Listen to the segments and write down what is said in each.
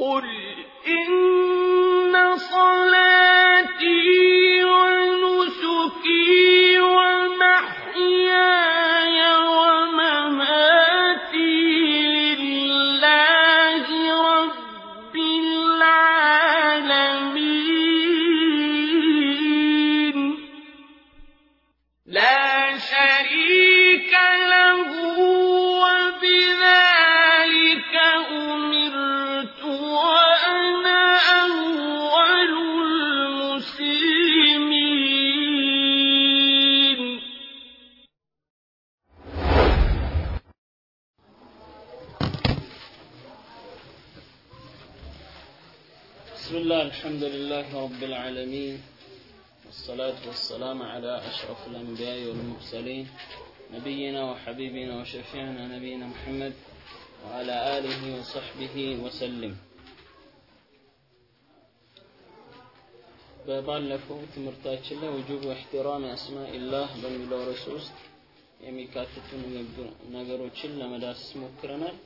قل إن لله رب العالمين والصلاة والسلام على أشرف الأنبياء والمرسلين نبينا وحبيبنا وشفيعنا نبينا محمد وعلى آله وصحبه وسلم በባለፈው ትምህርታችን ላይ ውጁብ እሕትራም አስማኢላህ በሚለው ርዕስ ውስጥ የሚካተቱ ንግግር- ነገሮችን ለመዳሰስ ሞክረናል።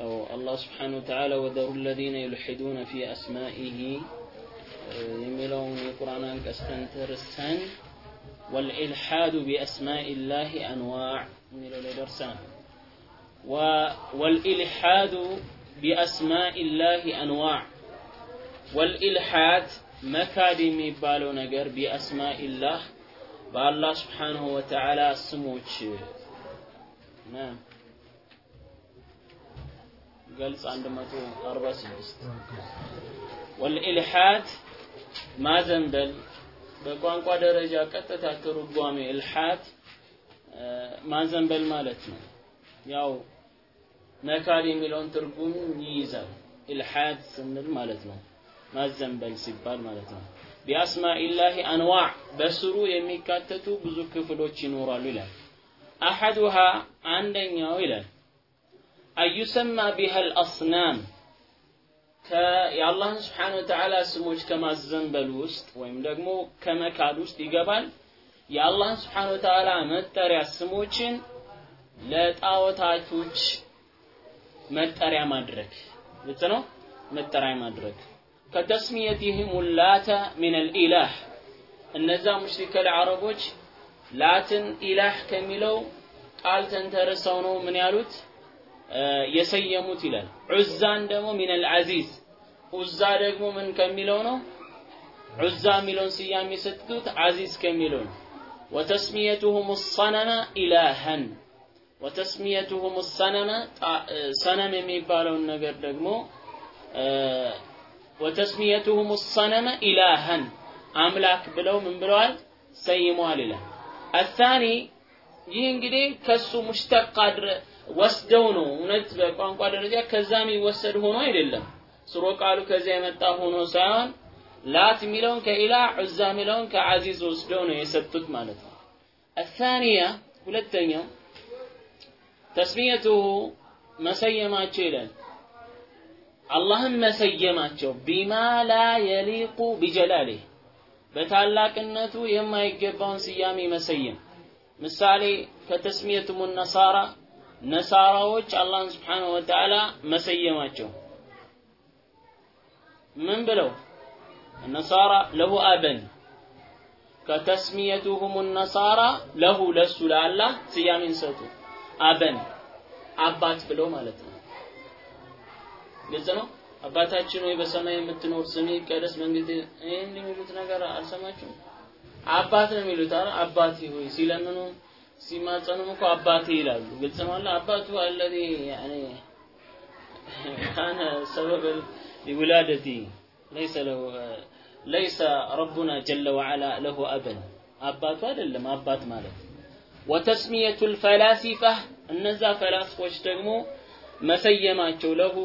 ያው አላህ ስብሓነሁ ወተዓላ ወደሩ ለዚነ ዩልሒዱነ ፊ አስማኢሂ የሚለውን የቁርአን አንቀጽ ተንተርሰን ወልኢልሓዱ ቢአስማኢላሂ አንዋዕ የሚለው ላይ ደርሰናል። و- والإلحاد بأسماء الله أنواع والإلحاد መካድ የሚባለው ነገር ቢአስማኢላህ በአላህ ስብሓንሁ ወተዓላ ስሞች ና- ገልጽ 146 ወልኢልሓድ ማዘንበል በቋንቋ ደረጃ ቀጥታ ትርጓሜ ኢልሓድ እ፣ ማዘንበል ማለት ነው። ያው መካድ የሚለውን ትርጉም ይይዛል። ኢልሓድ ስንል ማለት ነው ማዘንበል ሲባል ማለት ነው። ቢአስማኢላሂ አንዋዕ በስሩ የሚካተቱ ብዙ ክፍሎች ይኖራሉ ይላል። አሐዱሃ አንደኛው ይላል አዩሰማ ቢሃል አስናም የአላህን ስብሓነ ወተዓላ ስሞች ከማዘንበል ውስጥ ወይም ደግሞ ከመካድ ውስጥ ይገባል። የአላህን ስብሓነ ወተዓላ መጠሪያ ስሞችን ለጣዖታቶች መጠሪያ ማድረግ። ግልጽ ነው? መጠሪያ ማድረግ። ከተስሚየቲህም ላተ ሚን አልኢላህ እነዛ ሙሽሪከል አረቦች ላትን ኢላህ ከሚለው ቃል ተንተርሰው ነው ምን ያሉት የሰየሙት ይላል። ዑዛን ደግሞ ሚነል አዚዝ ዑዛ ደግሞ ምን ከሚለው ነው? ዑዛ የሚለውን ስያሜ የሰጡት አዚዝ ከሚለው ነው። ወተስሚየቱሁም ሰነመ ኢላሃን ወተስሚየቱሁም ሰነመ ሰነም የሚባለውን ነገር ደግሞ ወተስሚየቱሁም ሰነመ ኢላሃን አምላክ ብለው ምን ብለዋል? ሰይመዋል ይላል። አታኒ ይህ እንግዲህ ከሱ ሙሽተቅ አድረ ወስደው ነው እውነት በቋንቋ ደረጃ ከዛ የሚወሰድ ሆኖ አይደለም። ስሮ ቃሉ ከዚያ የመጣ ሆኖ ሳይሆን ላት የሚለውን ከኢላ ዑዛ የሚለውን ከአዚዝ ወስደው ነው የሰጡት ማለት ነው። አታኒያ ሁለተኛው ተስሚየቱሁ መሰየማቸው ይላል። አላህን መሰየማቸው ቢማ ላ የሊቁ ቢጀላሊህ በታላቅነቱ የማይገባውን ስያሜ መሰየም ምሳሌ ከተስሚየቱም ነሳራ ነሳራዎች አላህን ስብሓነሁ ወተዓላ መሰየማቸው። ምን ብለው? ነሳራ ለሁ አበን ከተስሚየቱሁም ነሳራ ለሁ ለሱ ለአላህ ስያሜን ሰጡ። አበን አባት ብለው ማለት ነው። ግልጽ ነው? አባታችን ወይ በሰማይ የምትኖር ስምህ ይቀደስ መንግስት ይህን የሚሉት ነገር አልሰማችሁም? አባት ነው የሚሉት አባቴ ሆይ ሲለምኑ ሲማጸኑም እኮ አባቴ ይላሉ። ግልጽ ነው አባቱ አለዚ ያኔ ካነ ሰበብ ሊውላደቲ ለይሰ ለው ለይሰ ረቡና ጀለ ወዐላ ለሁ አበን። አባቱ አይደለም አባት ማለት ወተስሚየቱ ልፈላሲፋ እነዛ ፈላስፎች ደግሞ መሰየማቸው ለሁ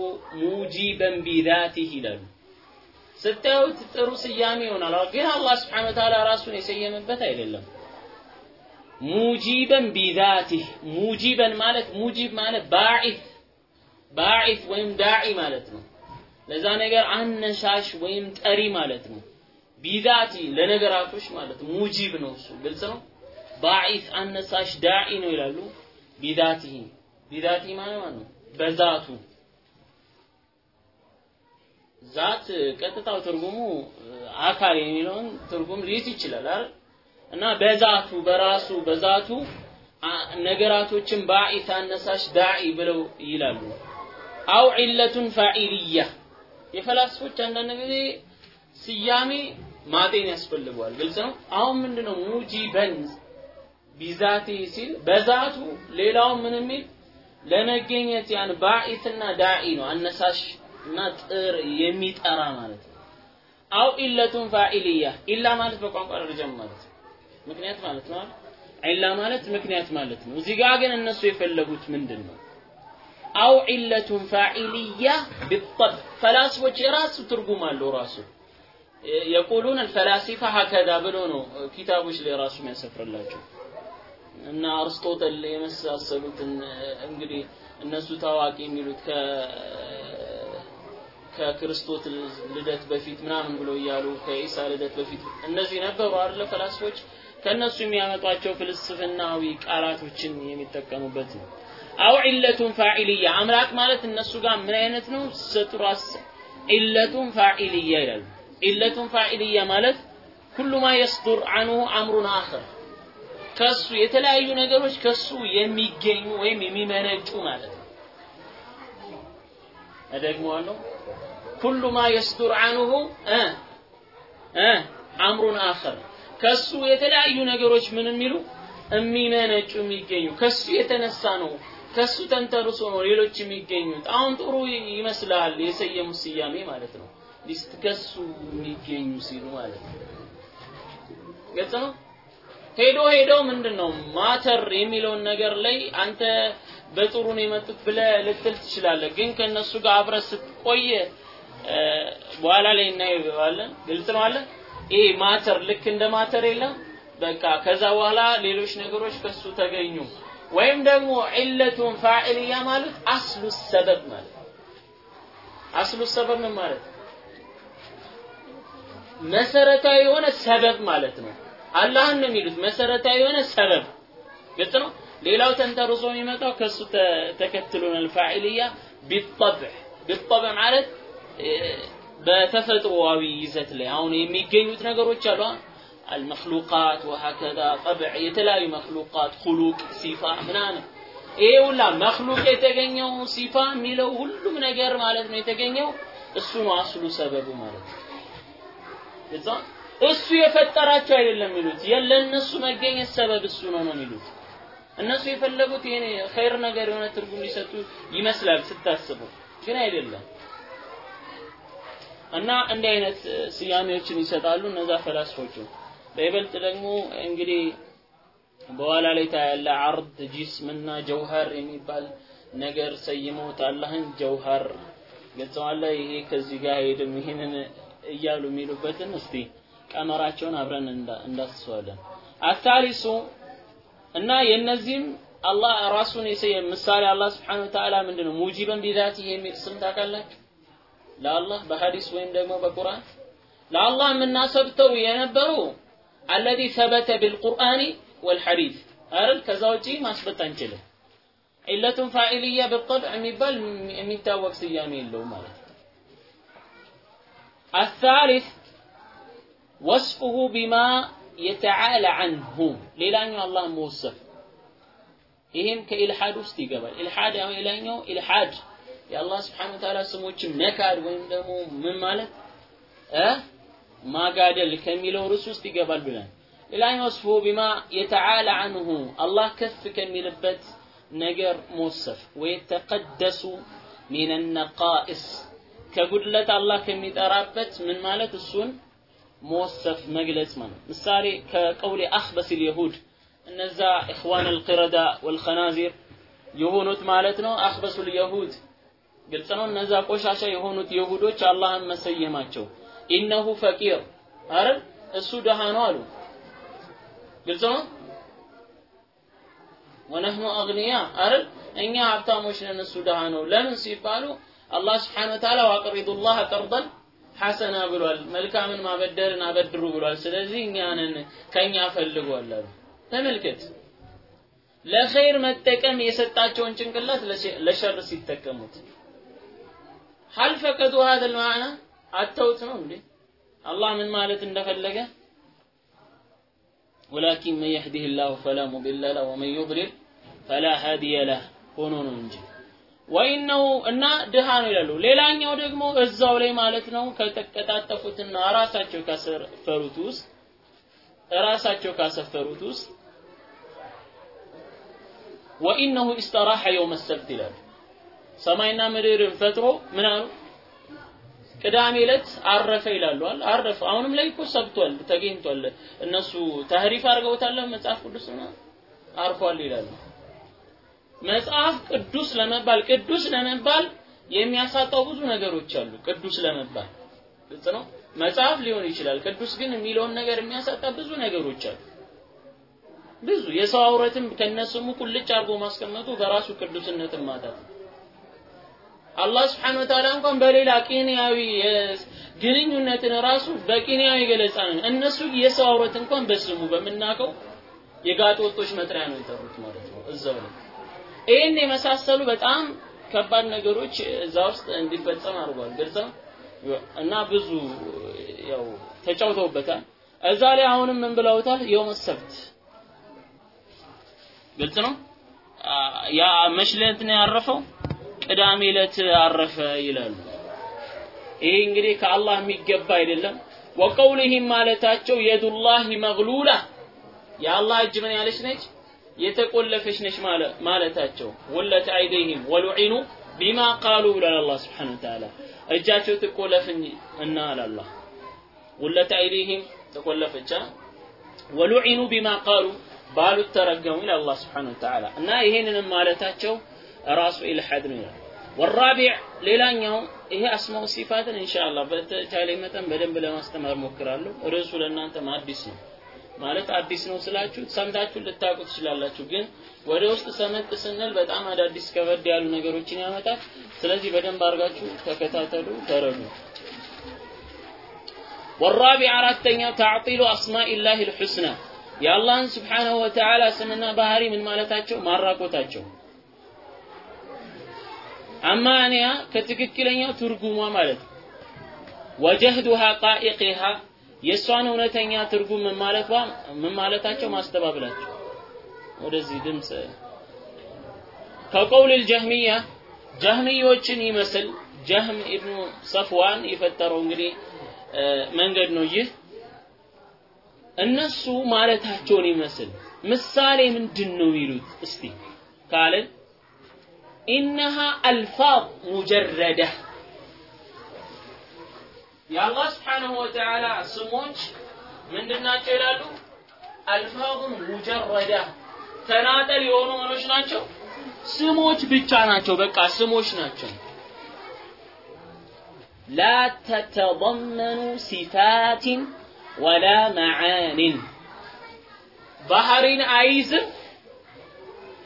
ሙጂበን ቢዛቲህ ይላሉ። ስታዩት ጥሩ ስያሜ ይሆናል። ግን አላህ ስብሓነ ወተዓላ ራሱን የሰየመበት አይደለም ሙጂበን ቢዛቲህ ሙጂበን ማለት ሙጂብ ማለት ባዒት باعث ወይም داعي ማለት ነው። ለዛ ነገር አነሳሽ ወይም ጠሪ ማለት ነው። بذات ለነገራቶች ማለት موجب ነው እሱ። ግልጽ ነው? باعث አነሳሽ داعي ነው ይላሉ። بذاته بذات ማለት ነው። በዛቱ ذات ቀጥታው ትርጉሙ አካል የሚለውን ትርጉም ሊይዝ ይችላል አይደል? እና በዛቱ በራሱ በዛቱ ነገራቶችን ባዒት አነሳሽ ዳዒ ብለው ይላሉ። አው ዒለቱን ፋዒልያ የፈላስፎች አንዳንድ ጊዜ ስያሜ ማጤን ያስፈልገዋል። ግልጽ ነው። አሁን ምንድነው ሙጂበን ቢዛቲ ሲል በዛቱ ሌላው ምን የሚል ለመገኘት ያን ባዒትና ዳዒ ነው አነሳሽ እና ጥር የሚጠራ ማለት ነው። አው ኢለቱን ፋኢልያ ኢላ ማለት በቋንቋ ደረጃ ማለት ምክንያት ማለት ነው። ኢላ ማለት ምክንያት ማለት ነው። እዚህ ጋር ግን እነሱ የፈለጉት ምንድን ነው? አው ኢለቱን ፋኢልያ ቢጠብ ፈላስፎች የራሱ ትርጉም አለው ራሱ የቁሉን አልፈላሲፋ ሀከዛ ብሎ ነው ኪታቦች ላይ ራሱ የሚያሰፍርላቸው እና አርስቶተል የመሳሰሉትን እንግዲህ እነሱ ታዋቂ የሚሉት ከ ከክርስቶስ ልደት በፊት ምናምን ብሎ እያሉ ከኢሳ ልደት በፊት እነዚህ ነበሩ አይደለ ፈላስፎች ከነሱ የሚያመጧቸው ፍልስፍናዊ ቃላቶችን የሚጠቀሙበት ነው። አው ዒለቱን ፋዒልያ አምላክ ማለት እነሱ ጋር ምን አይነት ነው? ሰጥሯስ ዒለቱን ፋዒልያ ይላሉ። ዒለቱን ፋዒልያ ማለት ኩሉ ማ የስዱር አንሁ አምሩን አኸር ከሱ የተለያዩ ነገሮች ከሱ የሚገኙ ወይም የሚመነጩ ማለት ነው። እደግመዋለሁ። كل ما يصدر عنه أمر آخر ከሱ የተለያዩ ነገሮች ምን የሚሉ? የሚመነጩ የሚገኙ። ከሱ የተነሳ ነው ከሱ ተንተርሶ ነው ሌሎች የሚገኙት። አሁን ጥሩ ይመስላል የሰየሙ ስያሜ ማለት ነው። ሊስት ከሱ የሚገኙ ሲሉ ማለት ነው። ግልጽ ነው? ሄዶ ሄዶ ምንድነው? matter የሚለውን ነገር ላይ አንተ በጥሩ ነው የመጡት ብለ ልትል ትችላለህ። ግን ከነሱ ጋር አብረ ስትቆይ በኋላ ላይ እናየዋለን። ግልጽ ነው አለ ይሄ ማተር ልክ እንደ ማተር የለም። በቃ ከዛ በኋላ ሌሎች ነገሮች ከሱ ተገኙ። ወይም ደግሞ ዒለቱን ፋዒልያ ማለት አስሉ ሰበብ ማለት። አስሉ ሰበብ ምን ማለት? መሰረታዊ የሆነ ሰበብ ማለት ነው። አላህን ነው የሚሉት። መሰረታዊ የሆነ ሰበብ። ግልጽ ነው? ሌላው ተንተርሶ የሚመጣው ከሱ ተከትሎ ነው ፋዒልያ ቢጠብዕ። ቢጠብዕ ማለት በተፈጥሮአዊ ይዘት ላይ አሁን የሚገኙት ነገሮች አሉ። አልመክሉቃት ወሀከዛ ጠብዕ የተለያዩ መክሉቃት ሁሉቅ ሲፋ ምናምን። ይሄ ሁላ መክሉቅ የተገኘው ሲፋ የሚለው ሁሉም ነገር ማለት ነው የተገኘው እሱ ነው አስሉ ሰበቡ ማለት ነው። እሱ የፈጠራቸው አይደለም የሚሉት የለነሱ መገኘት ሰበብ እሱ ነው ነው የሚሉት። እነሱ የፈለጉት ይሄ ኸይር ነገር የሆነ ትርጉም ሊሰጡ ይመስላል ስታስቡ ግን አይደለም እና እንዲህ አይነት ስያሜዎችን ይሰጣሉ እነዛ ፈላስፎቹ። በይበልጥ ደግሞ እንግዲህ በኋላ ላይ ታያለ አርድ ጂስምና ጀውሃር የሚባል ነገር ሰይመውት አላህን ጀውሃር ገልጸዋለ ይሄ ከዚህ ጋር ሄድም ይህንን እያሉ የሚሉበትን እስቲ ቀመራቸውን አብረን እንዳስሰዋለን አታሊሱ እና የነዚህም አላህ ራሱን ምሳሌ አላህ ስብሓን ወተዓላ ምንድነው? ሙጂበን ቢዛቲህ የሚል ስም ታውቃላችሁ ለአላህ በሐዲስ ወይም ደግሞ በቁርአን ለአላህ የምናሰብተው የነበሩ አለዚ ሰበተ ቢልቁርአኒ ወልሐዲስ አይደል? ከዛ ውጪ ማስበት አንችልም። ዒለቱን ፋኢልያ ቢልጠብዕ የሚባል የሚታወቅ ስያሜ የለውም ማለት አሳሊስ ወስፉሁ ቢማ የተዓለ አንሁ ሌላኛው አላህ መወሰፍ ይህም ከኢልሓድ ውስጥ ይገባል። ኢልሓድ ያው ሌላኛው ኢልሓድ የአላህ ስብሓን ወተዓላ ስሞችን መካድ ወይም ደግሞ ምን ማለት? እ? ማጋደል ከሚለው ርዕስ ውስጥ ይገባል ብለን ሌላኛው ወስፉ ቢማ የተዓላ አንሁ አላህ ከፍ ከሚልበት ነገር መወሰፍ ወየተቀደሱ ሚን ነቃኢስ ከጉድለት አላህ ከሚጠራበት ምን ማለት? እሱን መወሰፍ መግለጽ ማለት ምሳሌ ከቀውሌ አኽበስ ልየሁድ እነዛ ኢኽዋን አልቅረዳ ወልኸናዚር የሆኑት ማለት ነው። አኽበሱ ልየሁድ ግልጽ ነው እነዛ ቆሻሻ የሆኑት የሁዶች አላህን መሰየማቸው። ኢነሁ ፈቂር። አረ እሱ ደሃ ነው አሉ። ግልጽ ነው ወነህኑ አግንያ አረ እኛ ሀብታሞች ነን እሱ ደሃ ነው። ለምን ሲባሉ አላህ ስብሓን ወተዓላ ዋቅሪዱላህ ቀርበን ሐሰና ብሏል። መልካምን ማበደርን አበድሩ ብሏል። ስለዚህ እኛንን ከኛ ፈልጓል አሉ። ተመልከት። ለኸይር መጠቀም የሰጣቸውን ጭንቅላት ለሸር ሲጠቀሙት ሀል ፈቀዱ ሀደል ማዕና አተውት ነው እንዴ አላህ ምን ማለት እንደፈለገ ወላኪን መን የህዲህ ላሁ ፈላ ሙድለ ለህ ወመን ዩድሊል ፈላ ሀዲየ ለህ ሆኖ ነው እንጂ. ወይነው እና ድሃ ነው ይላሉ። ሌላኛው ደግሞ እዛው ላይ ማለት ነው ከተቀጣጠፉትና ራሳቸው ካሰፈሩት ውስጥ ራሳቸው ካሰፈሩት ውስጥ ወኢነሁ ኢስተራሐ የውመ ሰብት ይላሉ። ሰማይና ምድርን ፈጥሮ ምን አሉ? ቅዳሜ ዕለት አረፈ ይላሉ። አረፈ። አሁንም ላይ እኮ ሰብቷል፣ ተገኝቷል። እነሱ ተህሪፍ አድርገውታል መጽሐፍ ቅዱስ አርፏል ይላሉ። መጽሐፍ ቅዱስ ለመባል ቅዱስ ለመባል የሚያሳጣው ብዙ ነገሮች አሉ። ቅዱስ ለመባል ግልጽ ነው። መጽሐፍ ሊሆን ይችላል። ቅዱስ ግን የሚለውን ነገር የሚያሳጣ ብዙ ነገሮች አሉ። ብዙ የሰው አውረትም ከነስሙ ቁልጭ አድርጎ ማስቀመጡ በራሱ ቅዱስነትን ማጣት ነው። አላህ ስብሐነሁ ወተዓላ እንኳን በሌላ ቂንያዊ ግንኙነትን ራሱ በቂንያዊ ገለጻ ነው። እነሱ የሰው አውረት እንኳን በስሙ በምናውቀው የጋጥ ወጦች መጥሪያ ነው የጠሩት ማለት ነው እዛው ላይ ይህን የመሳሰሉ በጣም ከባድ ነገሮች እዛ ውስጥ እንዲፈጸም አድርጓል። ግልጽ እና ብዙ ያው ተጫውተውበታል። እዛ ላይ አሁንም ምን ብለውታል? የውመ ሰብት ግልጽ ነው። ያ መሽለት ነው ያረፈው፣ ቅዳሜ ዕለት አረፈ ይላሉ። ይሄ እንግዲህ ከአላህ የሚገባ አይደለም። ወቀውልህም ማለታቸው የዱላሂ መግሉላ የአላህ እጅ ምን ያለች ነች? የተቆለፈች ነች ማለታቸው ወለት አይደይህም ወሉዒኑ ቢማ ቃሉ ይላል አላህ ስብሓነሁ ወተዓላ እጃቸው ትቆለፍኝ እና አላህ ወለት አይደይህም ተቆለፈቻ ወሉዒኑ ቢማ ቃሉ ባሉት ተረገሙ ይላል አላህ ስብሓነሁ ወተዓላ እና ይሄንንም ማለታቸው ራሱ ኢልሐድ ነው ይላል ወራቢዕ ሌላኛው ይሄ አስማው ሲፋትን ኢንሻአላህ በተቻለ መጠን በደንብ ለማስተማር ሞክራለሁ ርዕሱ ለእናንተም አዲስ ነው ማለት አዲስ ነው ስላችሁ ሰምታችሁ ልታውቁ ትችላላችሁ። ግን ወደ ውስጥ ሰመጥ ስንል በጣም አዳዲስ ከበድ ያሉ ነገሮችን ያመጣል። ስለዚህ በደንብ አድርጋችሁ ተከታተሉ፣ ተረዱ። ወራቢዕ አራተኛው ተዕጢሉ አስማኢላሂ ልሑስና የአላህን ስብሓነሁ ወተዓላ ስምና ባህሪ ምን ማለታቸው ማራቆታቸው አማንያ ከትክክለኛው ትርጉሟ ማለት ነው። ወጀህዱ ሐቃኢቂሃ የእሷን እውነተኛ ትርጉም ምን ማለቷ ምን ማለታቸው ማስተባበላቸው። ወደዚህ ድምፅ ከቀውል ልጀህሚያ ጀህሚዮችን ይመስል ጀህም ኢብኑ ሰፍዋን የፈጠረው እንግዲህ መንገድ ነው ይህ። እነሱ ማለታቸውን ይመስል ምሳሌ ምንድን ነው የሚሉት እስቲ ካልን ኢነሃ አልፋዝ ሙጀረዳ የአላህ ስብሓንሁ ወተዓላ ስሞች ምንድናቸው ይላሉ? አልፋዙን ሙጀረዳ ተናጠል የሆኑ ምኖች ናቸው፣ ስሞች ብቻ ናቸው። በቃ ስሞች ናቸው። ላ ተተضመኑ ሲፋትን ወላ መዓኒን ባህሪን አይዝም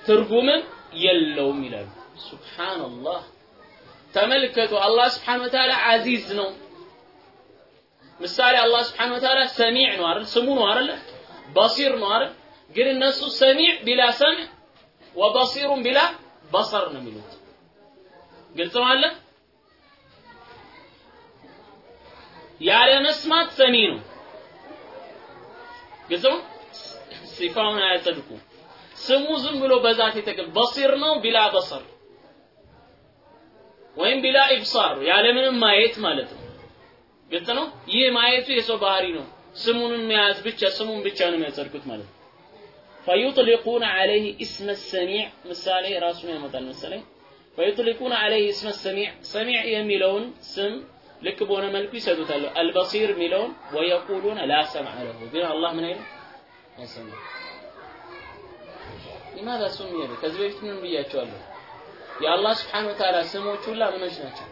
ትርጉምም የለውም ይላሉ። ሱብሓነላህ ተመልከቱ። አላህ ስብሓነሁ ወተዓላ አዚዝ ነው። ምሳሌ አላህ ስብሐነሁ ወተዓላ ሰሚዕ ነው አይደል? ስሙ ነው አይደል? በሲር ነው አይደል? ግን እነሱ ሰሚዕ ቢላ ሰምዕ ወበሲሩን ቢላ በሰር ነው የሚሉት። ግልጽ አለ። ያለ መስማት ሰሚ ነው። ግልጽ ነው። ሲፋውን አያጸድቁ። ስሙ ዝም ብሎ በዛት የተቀ በሲር ነው ቢላ በሰር ወይም ቢላ ኢብሳር ያለምንም ማየት ማለት ነው። ግልጽ ነው። ይህ ማየቱ የሰው ባህሪ ነው። ስሙን መያዝ ብቻ ስሙን ብቻ ነው የሚያጸድቁት ማለት ነው። ፈዩጥሊቁነ ዐለይህ እስመ ሰሚዕ ምሳሌ ራሱን ያመጣል መሰለኝ። ፈዩጥሊቁነ ዐለይህ እስመ ሰሚዕ ሰሚዕ የሚለውን ስም ልክ በሆነ መልኩ ይሰጡታል። አልበሲር የሚለውን ወየቁሉነ ላ ሰምዐ ለሁ ግን አላህ ምን አይልም አይሰማም። ሊማዛ ሱሚየ ከዚህ በፊት ምን ብያቸዋለሁ? የአላህ ስብሓነ ወተዓላ ስሞች ሁላ ምኖች ናቸው?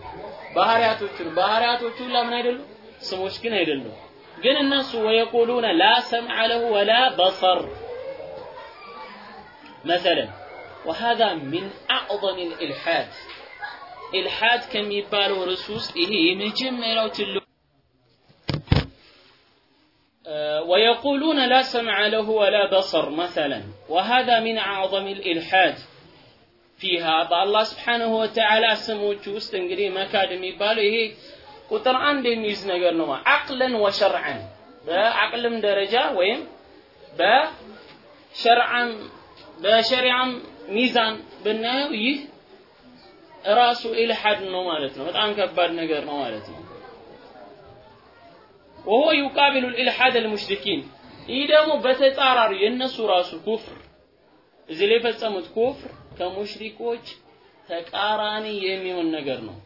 ባህሪያቶቹ ነው። ባህሪያቶቹ ሁላ ምን አይደሉም? ስሞች ግን አይደሉም። ግን እነሱ ወየቁሉነ ላ ሰምዐ ለሁ ወላ በሰር مثلا وهذا من أعظم الإلحاد إلحاد كم يبالو رسوس إيه مجمع تلو ويقولون لا سمع له ولا بصر مثلا وهذا من أعظم الإلحاد ፊሃ በአላህ ስብሓንሁ ወተዓላ ስሞች ውስጥ እንግዲህ መካድ የሚባለው ይሄ ቁጥር አንድ የሚይዝ ነገር ነው። አቅለን ወሸርዐን በአቅልም ደረጃ ወይም በሸርዓም በሸሪዓም ሚዛን ብናየው ይህ ራሱ ኢልሓድ ነው ማለት ነው። በጣም ከባድ ነገር ነው ማለት ነው። ወሆ ዩቃቢሉ ልኢልሓድ አልሙሽሪኪን ይህ ደግሞ በተጻራሪ የእነሱ ራሱ ኩፍር እዚህ ላይ የፈጸሙት ኩፍር ከሙሽሪኮች ተቃራኒ የሚሆን ነገር ነው።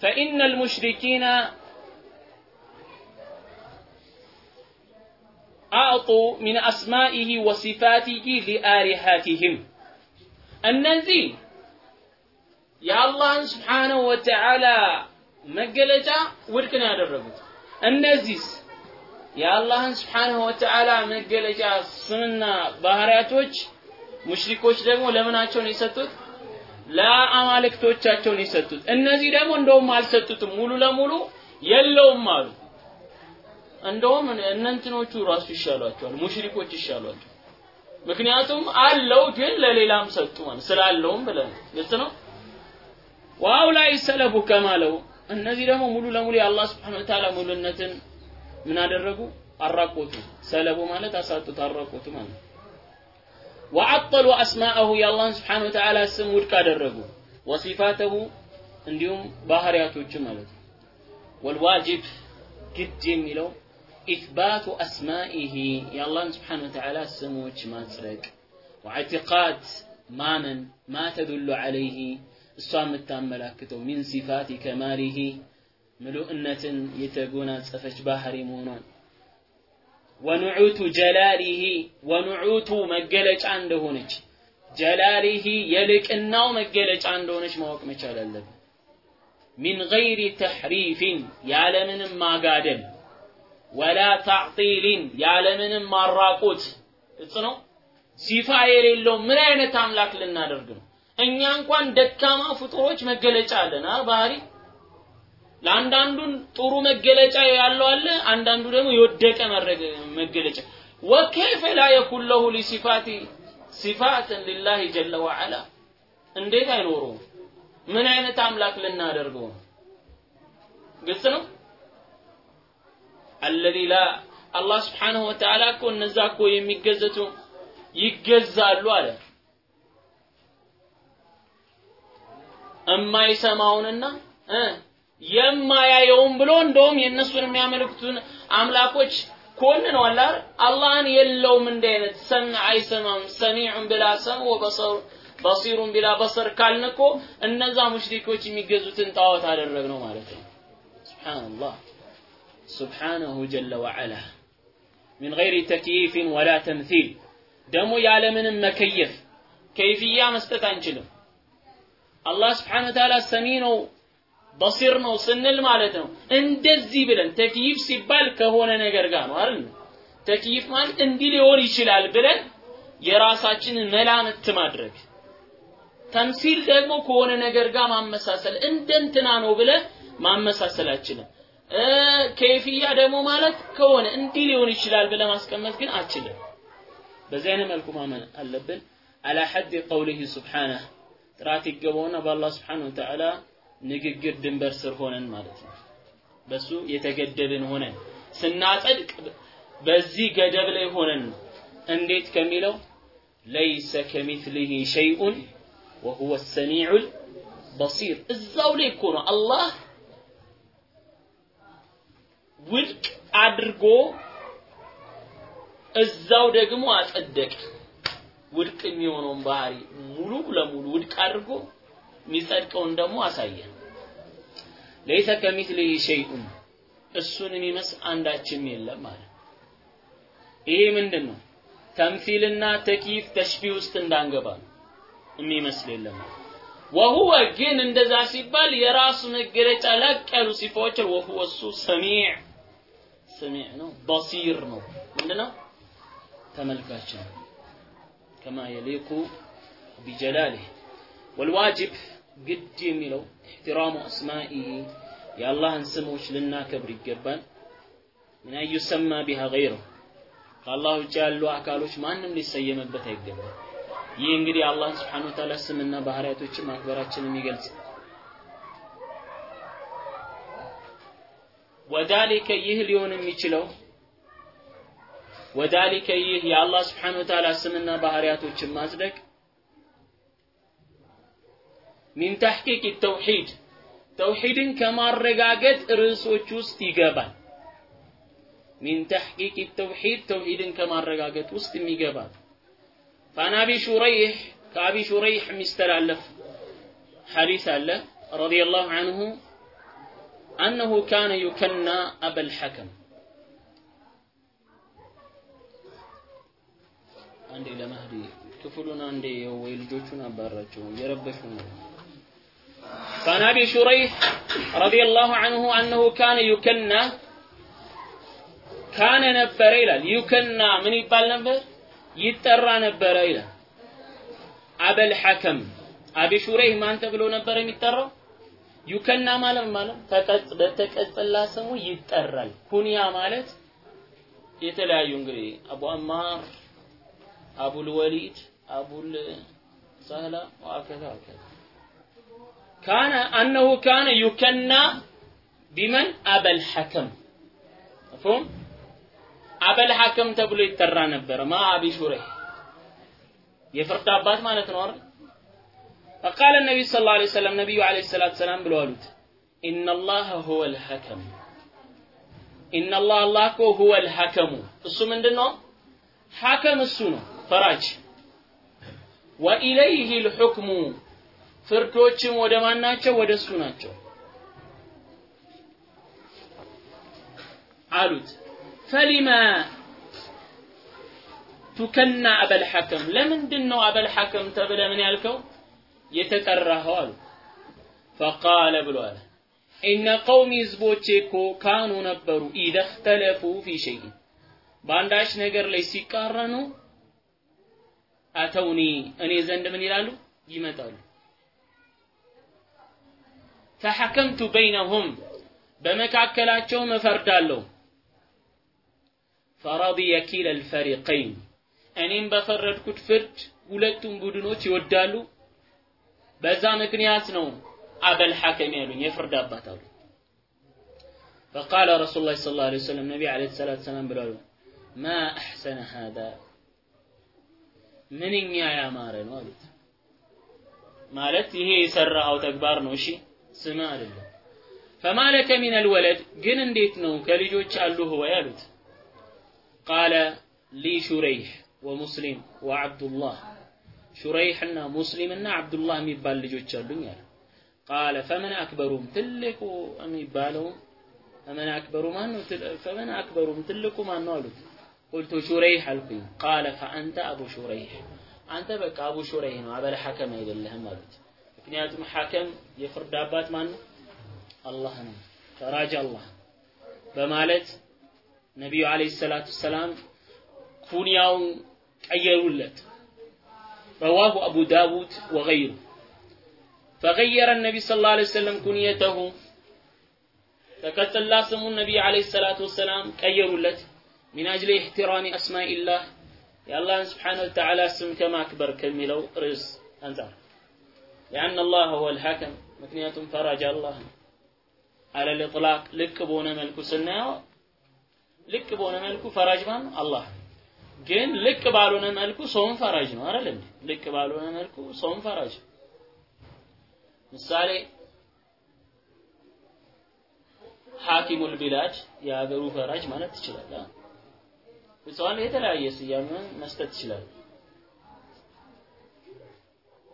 ፈኢነ ልሙሽሪኪና አዕጡ ሚን አስማኢሂ ወሲፋቲሂ ሊአሊሃቲህም እነዚህ የአላህን ስብሓነሁ ወተዓላ መገለጫ ውድቅ ነው ያደረጉት። እነዚህ የአላህን ስብሓነሁ ወተዓላ መገለጫ ስምና ባህሪያቶች ሙሽሪኮች ደግሞ ለምናቸው ነው የሰጡት? ለአማልክቶቻቸው ነው የሰጡት። እነዚህ ደግሞ እንደውም አልሰጡትም፣ ሙሉ ለሙሉ የለውም አሉ። እንደውም እነንትኖቹ ራሱ ይሻሏቸዋል፣ ሙሽሪኮች ይሻሏቸዋል። ምክንያቱም አለው ግን ለሌላም ሰጡ ማለት ስላለውም ብለን ግልጽ ነው። ወአውላይ ሰለቡ ከማለው እነዚህ ደግሞ ሙሉ ለሙሉ የአላህ ስብሐነ ወተዓላ ሙሉነትን ምን አደረጉ? አራቆቱ። ሰለቡ ማለት አሳጡት፣ አራቆቱ ማለት ወዐጠሉ አስማአሁ የአላህን ስብሐነ ወተዓላ ስም ውድቅ አደረጉ። ወሲፋተሁ እንዲሁም ባህሪያቶች ማለት ነው። ወልዋጅብ ግድ የሚለው ኢትባቱ አስማኢሂ የአላህን ስብሐነ ወተዓላ ስሞች ማጽደቅ ወዕቲቃድ ማመን ማ ተዱሉ ዐለይሂ እሷ የምታመላክተው ሚን ሲፋቲ ከማሊሂ ምሉእነትን የተጎናጸፈች ባህሪ መሆኗን ወኑዑቱ ጀላሊሂ ወኑዑቱ መገለጫ እንደሆነች ጀላሊሂ የልቅናው መገለጫ እንደሆነች ማወቅ መቻል አለብን። ሚን ገይሪ ተሕሪፊን ያለምንም ማጋደል ወላ ታዕጢልን ያለምንም ማራቆት እጽ ነው። ሲፋ የሌለው ምን አይነት አምላክ ልናደርግ ነው? እኛ እንኳን ደካማ ፍጡሮች መገለጫ አለን ባህሪ ለአንዳንዱን ጥሩ መገለጫ ያለው አለ፣ አንዳንዱ ደግሞ የወደቀ መገለጫ ወከይፈ ላ የኩን ለሁ ሊሲፋቲ ሲፋትን ሊላሂ ጀለ ወዐላ እንዴት አይኖረውም? ምን አይነት አምላክ ልናደርገው ነው? ግልጽ ነው። አለዚ ላ አላህ ስብሓነሁ ወተዓላ እኮ እነዛ እኮ የሚገዘቱ ይገዛሉ አለ እማይሰማውንና የማያየውን ብሎ እንደውም የእነሱን የሚያመልክቱን አምላኮች ኮንነዋል አይደል? አላህን የለውም እንዲህ አይነት ሰምዕ አይሰማም፣ ሰሚዑን ብላ ሰም ወበሰሩ በሲሩን ቢላ በሰር ካልን እኮ እነዛ ሙሽሪኮች የሚገዙትን ጣዖት አደረግነው ማለት ነው። ሱብሓነላህ ሱብሓነሁ ጀለ ወዐላ ሚን ገይሪ ተክይፍን ወላ ተምሲል ደግሞ ያለምንም መከየፍ ከይፍያ መስጠት አንችልም። አላህ ስብሓነ ወተዓላ ሰሚ ነው በሲር ነው ስንል ማለት ነው እንደዚህ ብለን ተክይፍ ሲባል ከሆነ ነገር ጋር ነው አይደል? ተክይፍ ማለት እንዲህ ሊሆን ይችላል ብለን የራሳችንን መላምት ማድረግ ተምሲል ደግሞ ከሆነ ነገር ጋር ማመሳሰል እንደ እንትና ነው ብለ ማመሳሰል አችልም። ከይፍያ ደግሞ ማለት ከሆነ እንዲህ ሊሆን ይችላል ብለ ማስቀመጥ ግን አችልም። በዚህ አይነት መልኩ ማመን አለብን። አላ ሐድ ቀውሊሂ ሱብሓነህ ጥራት ይገባውና በአላህ ስብሓነሁ ወተዓላ ንግግር ድንበር ስር ሆነን ማለት ነው። በሱ የተገደብን ሆነን ስናጸድቅ በዚህ ገደብ ላይ ሆነን እንዴት ከሚለው ለይሰ ከሚትሊሂ ሸይኡን ወሁወ ሰሚዑል በሲር እዛው ላይ እኮ ነው አላህ ውድቅ አድርጎ እዛው ደግሞ አጸደቀ። ውድቅ የሚሆነውን ባህሪ ሙሉ ለሙሉ ውድቅ አድርጎ የሚጸድቀውን ደግሞ አሳየን። ለይሰ ከሚትሊሂ ሸይኡን እሱን የሚመስል አንዳችም የለም ማለት ይሄ ምንድን ነው? ተምሲልና ተኪፍ ተሽቢህ ውስጥ እንዳንገባ ነው። የሚመስል የለም ወሁወ ግን እንደዛ ሲባል የራሱ መገለጫ ላቅ ያሉ ሲፋዎችን ወሁወ እሱ ሰሚዕ ሰሚዕ ነው፣ በሲር ነው። ምንድነው? ተመልካች ነው። ከማ የሊቁ ቢጀላሊህ ወልዋጅብ ግድ የሚለው ኢሕትራሙ አስማኢሂ የአላህን ስሞች ልናከብር ይገባል። ምን አዩሰማ ቢሃ ገይረሁ ከአላህ ውጭ ያሉ አካሎች ማንም ሊሰየምበት አይገባም። ይህ እንግዲህ አላህን ስብሓነ ወተዓላ ስምና ባህሪያቶችን ማክበራችንን የሚገልጽ ወዳሊከ ይህ ሊሆን የሚችለው ወዳሊከ ይህ የአላህ ስብሓነ ወተዓላ ስምና ባህሪያቶችን ማጽደቅ ሚን ተሕቂቅ ተውሒድ ተውሒድን ከማረጋገጥ ርዕሶች ውስጥ ይገባል። ሚን ተሕቂቅ ተውሒድ ተውሒድን ከማረጋገጥ ውስጥ የሚገባል። فعن أبي شريح كأبي شريح مستلالف حديث الله رضي الله عنه أنه كان يكنى أبا الحكم عندي لمهدي كفلنا عندي ويلجوشنا بارجو يربشنا فعن أبي شريح رضي الله عنه أنه كان يكنى كان نبر إلى يكنى من يبال نبر ይጠራ ነበረ ይላል። አበል ሐከም አቢ ሹረይህ ማን ተብሎ ነበር የሚጠራው? ዩከና ማለት ማለት ተቀጽ በተቀጽላ ስሙ ይጠራል። ኩንያ ማለት የተለያዩ እንግዲህ አቡ አማር፣ አቡል ወሊድ፣ አቡል ሰህላ ወአከዛ ወከዛ ካነ አነሁ ካነ ዩከና ቢመን አበል ሐከም መፍሁም አበል ሐከም ተብሎ ይጠራ ነበረ። ማ አቢ ሹረይህ የፍርድ አባት ማለት ነው አይደል? فقال النبي صلى الله عليه وسلم ነብዩ አለይሂ ሰላቱ ሰላም ብለው አሉት ኢነ አላህ ሁወ ልሐከም ኢነ አላህ አላህ እኮ ሁወ ልሐከሙ እሱ ምንድን ነው? ሐከም እሱ ነው ፈራጅ። ወኢለይህ ልሑክሙ ፍርዶችም ወደ ማን ናቸው? ወደ እሱ ናቸው። አሉት። ፈሊማ ቱከና አበል ሐከም። ለምንድን ነው አበል ሐከም ተብለ ምን ያልከው? የተጠራኸው አሉ። ፈቃለ አለ። ኢነ ቀውሚ ህዝቦቼ እኮ ካኑ ነበሩ ኢደ እክተለፉ ፊ ሸይን በአንዳች ነገር ላይ ሲቃረኑ አተውኒ እኔ ዘንድ ምን ይላሉ? ይመጣሉ ፈሐከምቱ በይነሁም በመካከላቸውም እፈርዳለሁ። ፈረድየ ኪለ ልፈሪቀይን እኔም በፈረድኩት ፍርድ ሁለቱም ቡድኖች ይወዳሉ። በዛ ምክንያት ነው አበል ሐከም ያሉኝ የፍርድ አባት አሉ። ፈቃለ ረሱሉላህ ላ ስለ ላ ወሰለም ነቢ ለ ሰላት ሰላም ብላሉ ማ አሕሰነ ሃዛ ምንኛ ያማረ ነው አሉት። ማለት ይሄ የሰራኸው ተግባር ነው እሺ ስም አይደለም ፈማለከ ሚን አልወለድ? ግን እንዴት ነው ከልጆች አሉህ ወይ አሉት። ቃለ ሊ ሹረይህ ወሙስሊም ወዓብዱላህ ሹረይሕና ሙስሊምና አብዱላህ የሚባል ልጆች አሉኝ አለ። ቃለ ፈመን አክበሩም? ትልቁ የሚባለው ፈመን አክበሩ ማን ነው ፈመን አክበሩም? ትልቁ ማን ነው አሉት። ቁልቱ ሹረይሕ አልኩኝ። ቃለ ፈአንተ አቡ ሹረይሕ አንተ በቃ አቡ ሹረይሕ ነው አበል ሐከም አይደለህም አሉት ምክንያቱም ሐከም የፍርድ አባት ማን ነው አላህ ነው ፈራጅ አላህ በማለት ነቢዩ አለይሂ ሰላቱ ሰላም ኩንያውን ቀየሩለት رواه أبو داود وغيره فغير النبي صلى الله عليه وسلم كنيته تكتل سمو النبي عليه الصلاة والسلام كيروا لت من أجل احترام أسماء الله يا الله سبحانه وتعالى اسم كما أكبر كملو رز أنزار لأن الله هو الحكم مكنية فرج الله على الإطلاق لك بونا ملكو سنة لك بونا ملكو فرج من الله ግን ልክ ባልሆነ መልኩ ሰውን ፈራጅ ነው አይደል እንዴ? ልክ ባልሆነ መልኩ ሰውን ፈራጅ ምሳሌ ሐኪሙል ቢላድ የሀገሩ ፈራጅ ማለት ትችላለህ። ብቻዋን የተለያየ ስያሜ መስጠት ይችላል።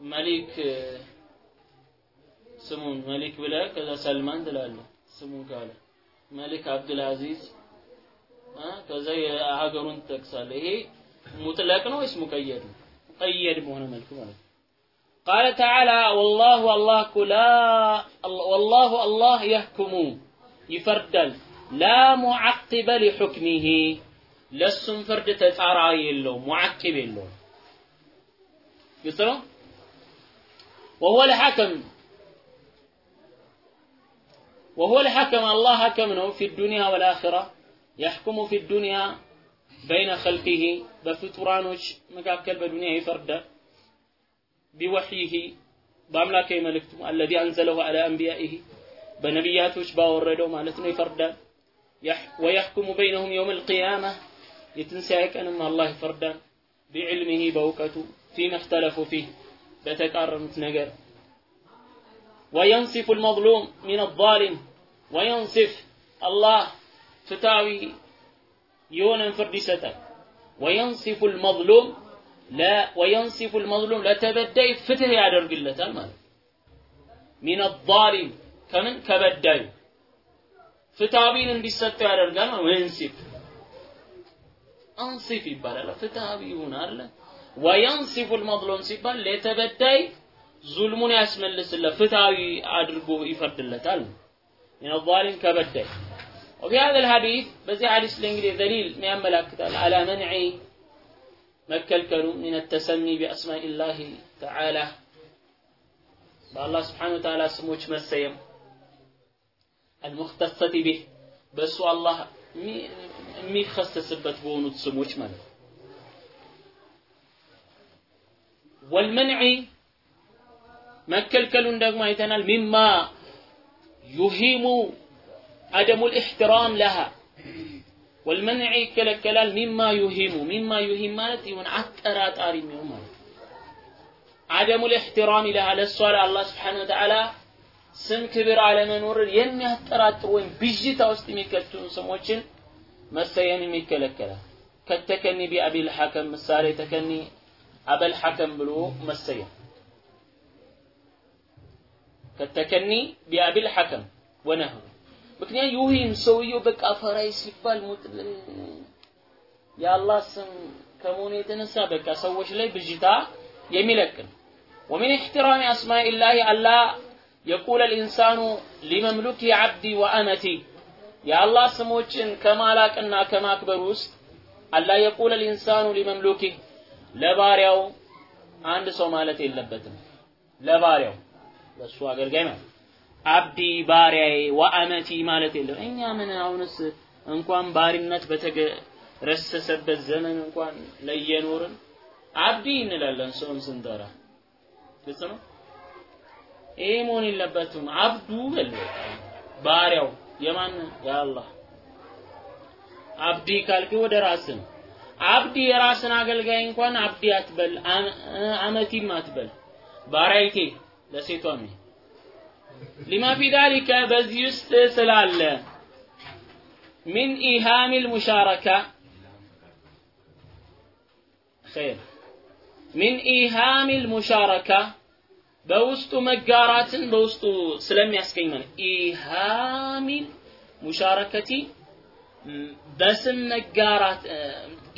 መሊክ ስሙን መሊክ ብለህ ከዛ ሰልማን ትላለህ ስሙን ካለ መሊክ አብዱል አዚዝ ከዛ የሀገሩን ትጠቅሳለህ። ይሄ ሙጥለቅ ነው ወይስ ሙቀየድ ነው? ሙቀየድ በሆነ መልኩ ማለት ቃለ ተዓላ ወላሁ አላህ እኮ ወላሁ አላህ የህኩሙ ይፈርዳል ላ ሙዓቂበ ሊሑክሚሂ ለሱም ፍርድ ተጻራሪ የለውም ሙዓቂብ የለውም። ግልጽ ነው። وهو الحكم وهو الحكم الله حكم ነው في الدنيا والآخرة يحكم في الدنيا بين خلقه በፍጡራኖች መካከል በዱንያ ይፈርዳል ቢወሕይህ በአምላካዊ መልእክቱ አለዚ አንዘለሁ አለ አንቢያኢህ በነቢያቶች ባወረደው ማለት ነው ይፈርዳል ወየሕኩሙ በይነሁም የውም ልቅያማ የትንሣኤ ቀንም አላህ ይፈርዳል ቢዕልሚሂ በእውቀቱ ፊማ እክተለፉ ፊህ بتكرمت نجر وينصف المظلوم من الظالم وينصف الله فتاوي يون فردستا وينصف المظلوم لا وينصف المظلوم لا تبدي فتح على القلة المال من الظالم كمن كبدي فتاوين اندستا على القلة وينصف انصف يبالا فتاوي هنا وينصف المظلوم سيبال ليتبدأي ظلمون اسم الله فتاوي أدربو إفرد من الظالم كبدأي وفي هذا الحديث بزي حديث الإنجلي دليل من أملاك على منع مكة الكرم من التسمي بأسماء الله تعالى الله سبحانه وتعالى سموك ما السيم المختصة به بس والله مي خصصت بونو سموك ملك ወልመንዒ መከልከሉን ደግሞ አይተናል። ሚማ ዩሂሙ አደሙል ኢሕትራም ለሃ ወልመንዒ ይከለከላል። ሚማ ዩሂሙ ሚማ ዩሂም ማለት ይሁን አጠራጣሪ የሚሆን ማለት አደሙል ኢሕትራም ለሃ ለእሷ ለአላህ ስብሓነ ወተዓላ ስም ክብር አለመኖርን የሚያጠራጥሩ ወይም ብዥታ ውስጥ የሚከቱን ስሞችን መሰየም ይከለከላል። ከተከኒ ቢአቢል ሐከም ምሳሌ ተከኒ አበል ሐከም ብሎ መሰየም ከተከኒ ቢአቢል ሐከም ወነህሩ ምክንያት ይህም ሰውየው በቃ ፈራይ ሲባል የአላህ ስም ከመሆኑ የተነሳ በቃ ሰዎች ላይ ብዥታ የሚለቅን ومن احترام أسماء الله ألا يقول الإنسان لمملوكه عبدي وأمتي يا الله سموچن كمالاقنا كماكبر ውስጥ አላ يقول الإنسان لمملوكه ለባሪያው አንድ ሰው ማለት የለበትም ለባሪያው ለሱ አገልጋይ ማለት አብዲ ባሪያዬ ወአመቲ ማለት የለም። እኛ ምን አሁንስ እንኳን ባሪነት በተገረሰሰበት ዘመን እንኳን ለየኖርን አብዲ እንላለን ሰውን ስንጠራ። ግልጽ ነው። ይሄ መሆን የለበትም። አብዱ በል ባሪያው የማን የአላህ አብዲ ካልክ ወደ ራስ ነው። አብዲ የራስን አገልጋይ እንኳን አብዲ አትበል፣ አመቲም አትበል። ባሪያይቴ ለሴቷ ሊማ ፊ በዚህ ውስጥ ስላለ ሚን ኢሃሚል ሙሻረካ ኸይር። ሚን ኢሃሚል ሙሻረካ በውስጡ መጋራትን በውስጡ ስለሚያስገኝ ማለት ኢሃሚል ሙሻረከቲ በስም መጋራት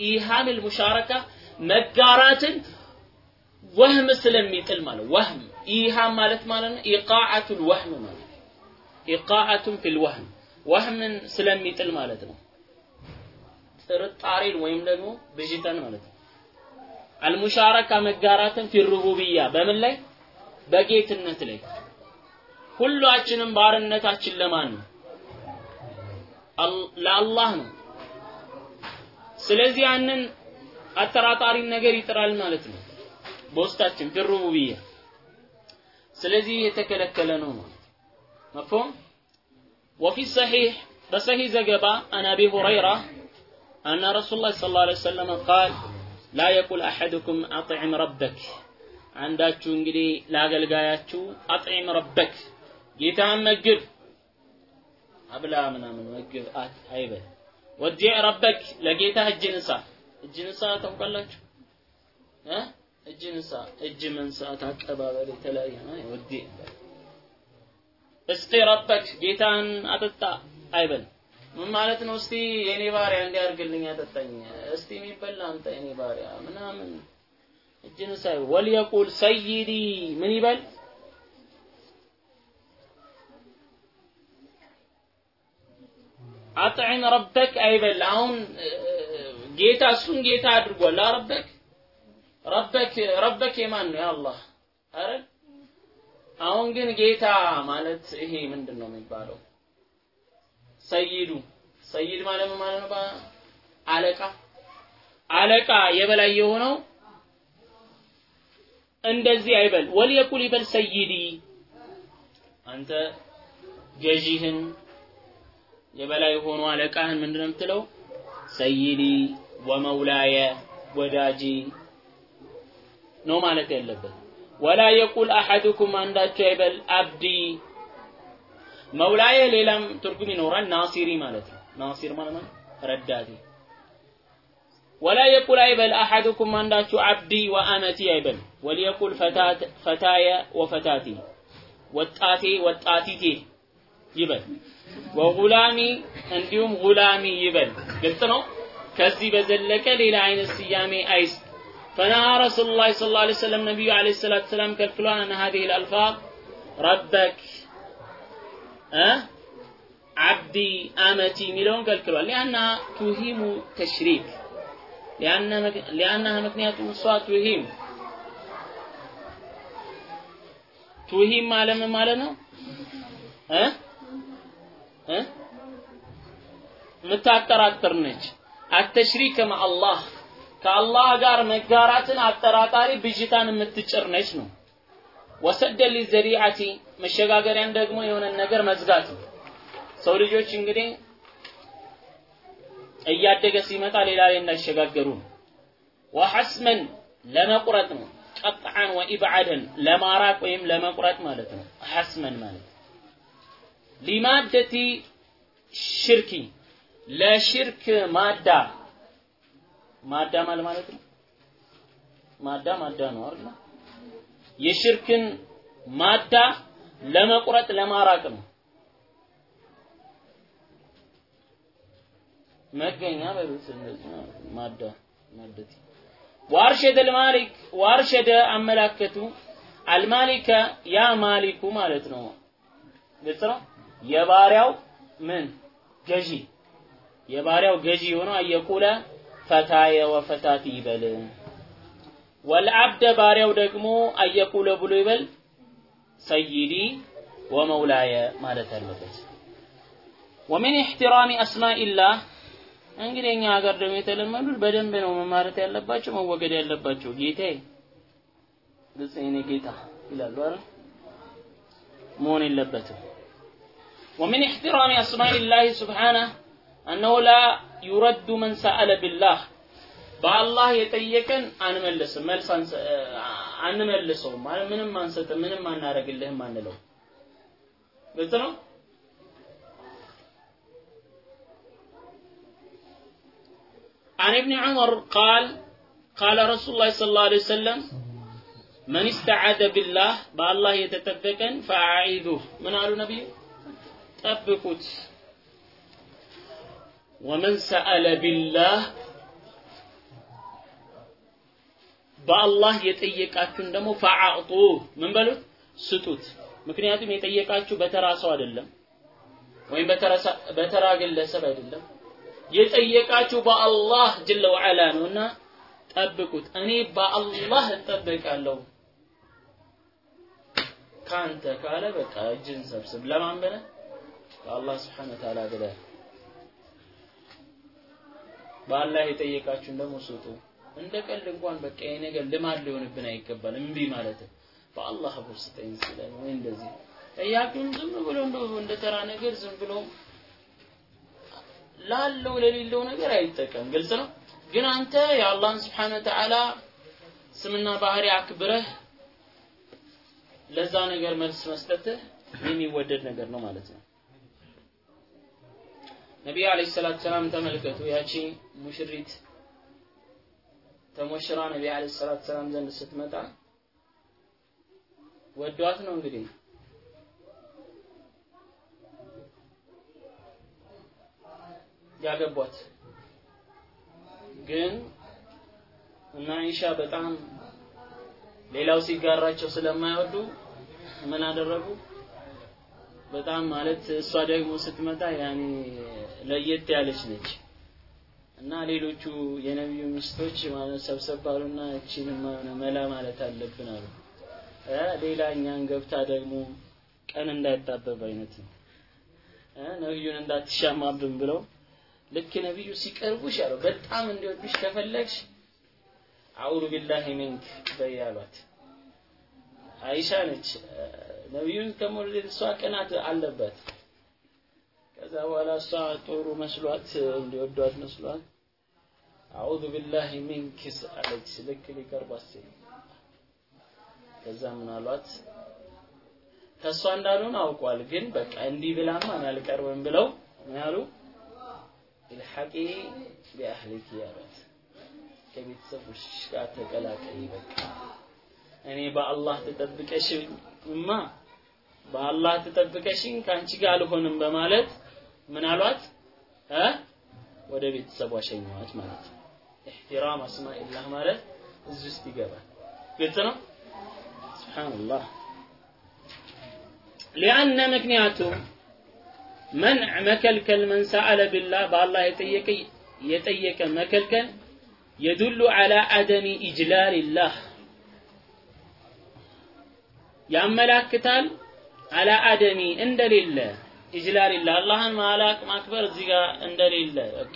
ኢሃሚል ሙሻረካ መጋራትን ወህም ስለሚጥል ማለት ወህም ኢሃም ማለት ማለት ነው። ኢቃዓቱል ወህም ማለት ኢቃዓቱን ፊል ወህም ወህምን ስለሚጥል ማለት ነው። ጥርጣሬን ወይም ደግሞ ብዥታን ማለት ነው። አልሙሻረካ መጋራትን ፊ ሩቡብያ በምን ላይ? በጌትነት ላይ። ሁላችንም ባርነታችን ለማን ነው ለአላህ ነው ስለዚህ ያንን አጠራጣሪን ነገር ይጥራል ማለት ነው በውስጣችን ፊ ሩቡብያ ስለዚህ የተከለከለ ነው ማለት መፍሁም وفي الصحيح بصحيح زجبا عن ابي هريره ان رسول الله صلى الله عليه وسلم قال لا يقول احدكم اطعم ربك አንዳችሁ እንግዲህ ለአገልጋያችሁ አጥዒም ረበክ ጌታን መግብ አብላ ምናምን መግብ አይበል። ወዲዕ ረበክ ለጌታ እጅ ንሳ። እጅ ንሳ ታውቃላችሁ? እ? እጅ ንሳ። እጅ መንሳት አቀባበል የተለያየ ነው። ወዲዕ እስቂ ረበክ ጌታን አጠጣ አይበል። ምን ማለት ነው? እስቲ የኔ ባሪያ እንዲያርግልኝ አጠጣኝ። እስቲ የሚበላ አምጣ የኔ ባሪያ ምናምን። እጅን ሳይ ወልየቁል ሰይዲ ምን ይበል አጥዕም ረበክ አይበል። አሁን ጌታ እሱን ጌታ አድርጓል። ረበክ ረበክ ረበክ የማን ነው? የአላህ አረ አሁን ግን ጌታ ማለት ይሄ ምንድን ነው የሚባለው? ሰይዱ ሰይድ ማለት ማለት ነው? አለቃ አለቃ የበላይ የሆነው እንደዚህ አይበል። ወልየቁል ይበል ሰይዲ። አንተ ገዢህን የበላይ ሆኖ አለቃህን ምንድን ነው የምትለው? ሰይዲ ወመውላየ ወዳጂ ነው ማለት ያለበት። ወላ የቁል አሐዱኩም አንዳቸው አይበል አብዲ መውላየ ሌላም ትርጉም ይኖራል። ናሲሪ ማለት ነው። ናሲር ማለት ነው ረዳቴ። ወላ የቁል አይበል አሐዱኩም አንዳችሁ አብዲ ወአመቲ አይበል። ወሊየቁል ፈታየ ወፈታቲ ወጣቴ ወጣቲቴ ይበል። ወጉላሚ እንዲሁም ጉላሚ ይበል። ግልጽ ነው። ከዚህ በዘለቀ ሌላ አይነት ስያሜ አይስጥ። فنهى رسول الله صلى الله عليه وسلم نبي عليه الصلاة والسلام كالفلان أن هذه الألفاظ ربك أه؟ عبدي أمتي ملون كالكلوان لأنها توهم تشريك لأن لأنها مكنية الصوت توهم توهم ما لم ما لنا أه؟ የምታጠራጥር ነች። አተሽሪከ መአላህ ከአላህ ጋር መጋራትን አጠራጣሪ ብዥታን የምትጭር ነች ነው። ወሰደ ሊዘሪዓቲ መሸጋገሪያን ደግሞ የሆነ ነገር መዝጋት ነው። ሰው ልጆች እንግዲህ እያደገ ሲመጣ ሌላ ላይ እንዳይሸጋገሩ ነው። ወሐስመን ለመቁረጥ ነው። ቀጥዓን ወኢብዓደን ለማራቅ ወይም ለመቁረጥ ማለት ነው። ሐስመን ማለት ሊማደቲ ሽርኪ ለሽርክ ማዳ ማዳ ማለት ማለት ነው። ማዳ ማዳ ነው አይደል? የሽርክን ማዳ ለመቁረጥ ለማራቅ ነው። መገኛ በሉት ማዳ ማደቲ ዋርሸደ አልማሊክ ዋርሸደ አመላከቱ አልማሊከ ያ ማሊኩ ማለት ነው። ግልጽ ነው። የባሪያው ምን ገዢ የባሪያው ገዢ ሆኖ አየቁለ ፈታየ ወፈታቲ ይበል። ወልዓብደ ባሪያው ደግሞ አየቁለ ብሎ ይበል ሰይዲ ወመውላየ ማለት አለበት። ወሚን ኢሕትራሚ አስማኢላህ እንግዲህ እኛ ሀገር ደግሞ የተለመዱት በደንብ ነው መማረት ያለባቸው መወገድ ያለባቸው። ጌታዬ ግልጽ የኔ ጌታ ይላሉ አይደል? መሆን የለበትም። ومن احترام أسماء الله سبحانه أنه لا يرد من سأل بالله በአላህ የጠየቀን አንመልስም፣ መልስ አንመልሰውም። ማለት ምንም አንሰጥም፣ ምንም አናደርግልህም አንለው። ግልጽ ነው። عن ابن عمر قال قال رسول الله صلى الله عليه وسلم من استعاذ بالله بالله يتطبقن فأعيذوه من قالوا نبي ጠብቁት። ወመን ሰአለ ቢላህ በአላህ የጠየቃችሁን ደግሞ ፈአዕጡ ምን በሉት? ስጡት። ምክንያቱም የጠየቃችሁ በተራ ሰው አይደለም ወይም በተራ ግለሰብ አይደለም። የጠየቃችሁ በአላህ ጀለ ወዐላ ነውና ጠብቁት። እኔ በአላህ እጠበቃለሁ። ካንተ ካለ በቃ እጅን ሰብስብ። ለማን በአላህ ስብሐነ ወተዓላ ብለህ በአላህ የጠየቃችሁን ደግሞ ስጡ። እንደ ቀልድ እንኳን በቃ ይሄ ነገር ልማድ ሊሆንብን አይገባል። እምቢ ማለት በአላህ ብር ስጠኝ ሲለን ወይ እንደዚህ ጠያቂውን ዝም ብሎ እንደ ተራ ነገር ዝም ብሎ ላለው ለሌለው ነገር አይጠቀም። ግልጽ ነው? ግን አንተ የአላህን ስብሐነ ወተዓላ ስምና ባህሪ አክብረህ ለዛ ነገር መልስ መስጠትህ የሚወደድ ነገር ነው ማለት ነው ነቢዩ አለይሂ ሰላቱ ሰላም ተመልከቱ። ያቺ ሙሽሪት ተሞሽራ ነቢዩ አለይሂ ሰላቱ ሰላም ዘንድ ስትመጣ ወዷት ነው እንግዲህ። ያገቧት። ግን እና ኢሻ በጣም ሌላው ሲጋራቸው ስለማይወዱ ምን አደረጉ? በጣም ማለት እሷ ደግሞ ስትመጣ ያኔ ለየት ያለች ነች። እና ሌሎቹ የነቢዩ ሚስቶች ማለት ሰብሰብ አሉና እቺንማ መላ ማለት አለብን አሉ። ሌላ እኛን ገብታ ደግሞ ቀን እንዳይጣበብ አይነት ነው። ነቢዩን እንዳትሻማብን ብለው ልክ ነቢዩ ሲቀርቡሽ ያለው በጣም እንዲወዱሽ ከፈለግሽ አዑዙ ቢላሂ ሚንክ በይ አይሻ ነች ነቢዩን ከመውደድ እሷ ቅናት አለበት። ከዛ በኋላ እሷ ጥሩ መስሏት እንዲወዷት መስሏት አዑዙ ቢላሂ ሚንኪስ አለች። ልክ ሊቀርባት ሲል ከዛ ምን አሏት? ከእሷ እንዳልሆነ አውቋል፣ ግን በቃ እንዲህ ብላማ እኔ አልቀርብም ብለው ምን አሉ? ኢልሐቂ ቢአህሊኪ አሏት። ከቤተሰቦች ጋር ተቀላቀይ በቃ እኔ በአላህ ተጠብቀሽማ በአላህ ተጠብቀሽኝ ከአንቺ ጋር አልሆንም በማለት ምን አሏት እ ወደ ቤተሰቧ ሸኘዋት ማለት ነው። ኢህቲራም አስማኢላህ ማለት እዚህ ውስጥ ይገባል። ግልጽ ነው። ሱብሃንአላህ ሊአነ ምክንያቱም መንዕ መከልከል መን ሰአለ ቢላህ በአላህ የጠየቀ መከልከል የዱሉ ዐላ አደሚ ኢጅላሊላህ ያመላክታል አላ አደሚ እንደሌለ ኢጅላሊላህ አላህን ማላቅ ማክበር እዚህ ጋር እንደሌለ በቃ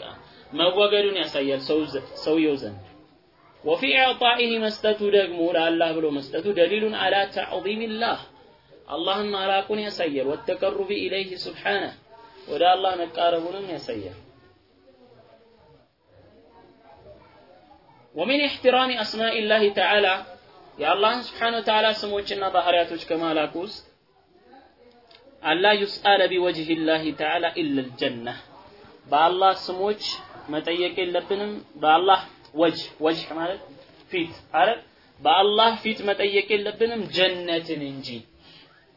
መወገዱን ያሳያል ሰውየው ዘንድ ወፊ ኢዕጣኢህ መስጠቱ ደግሞ ለአላህ ብሎ መስጠቱ ደሊሉን አላ ተዕዚሚላህ አላህን ማላቁን ያሳያል ወተቀሩቢ ኢለይህ ስብሓነህ ወደ አላህ መቃረቡንም ያሳያል ومن احترام أسماء الله تعالى የአላህን ስብሓነ ወተዓላ ስሞችና ባህሪያቶች ከማላክ ውስጥ አላ ዩስአለ ቢወጅህ ላህ ተዓላ ኢላ ልጀና በአላህ ስሞች መጠየቅ የለብንም በአላህ ወጅህ ወጅህ ማለት ፊት አረ በአላህ ፊት መጠየቅ የለብንም ጀነትን እንጂ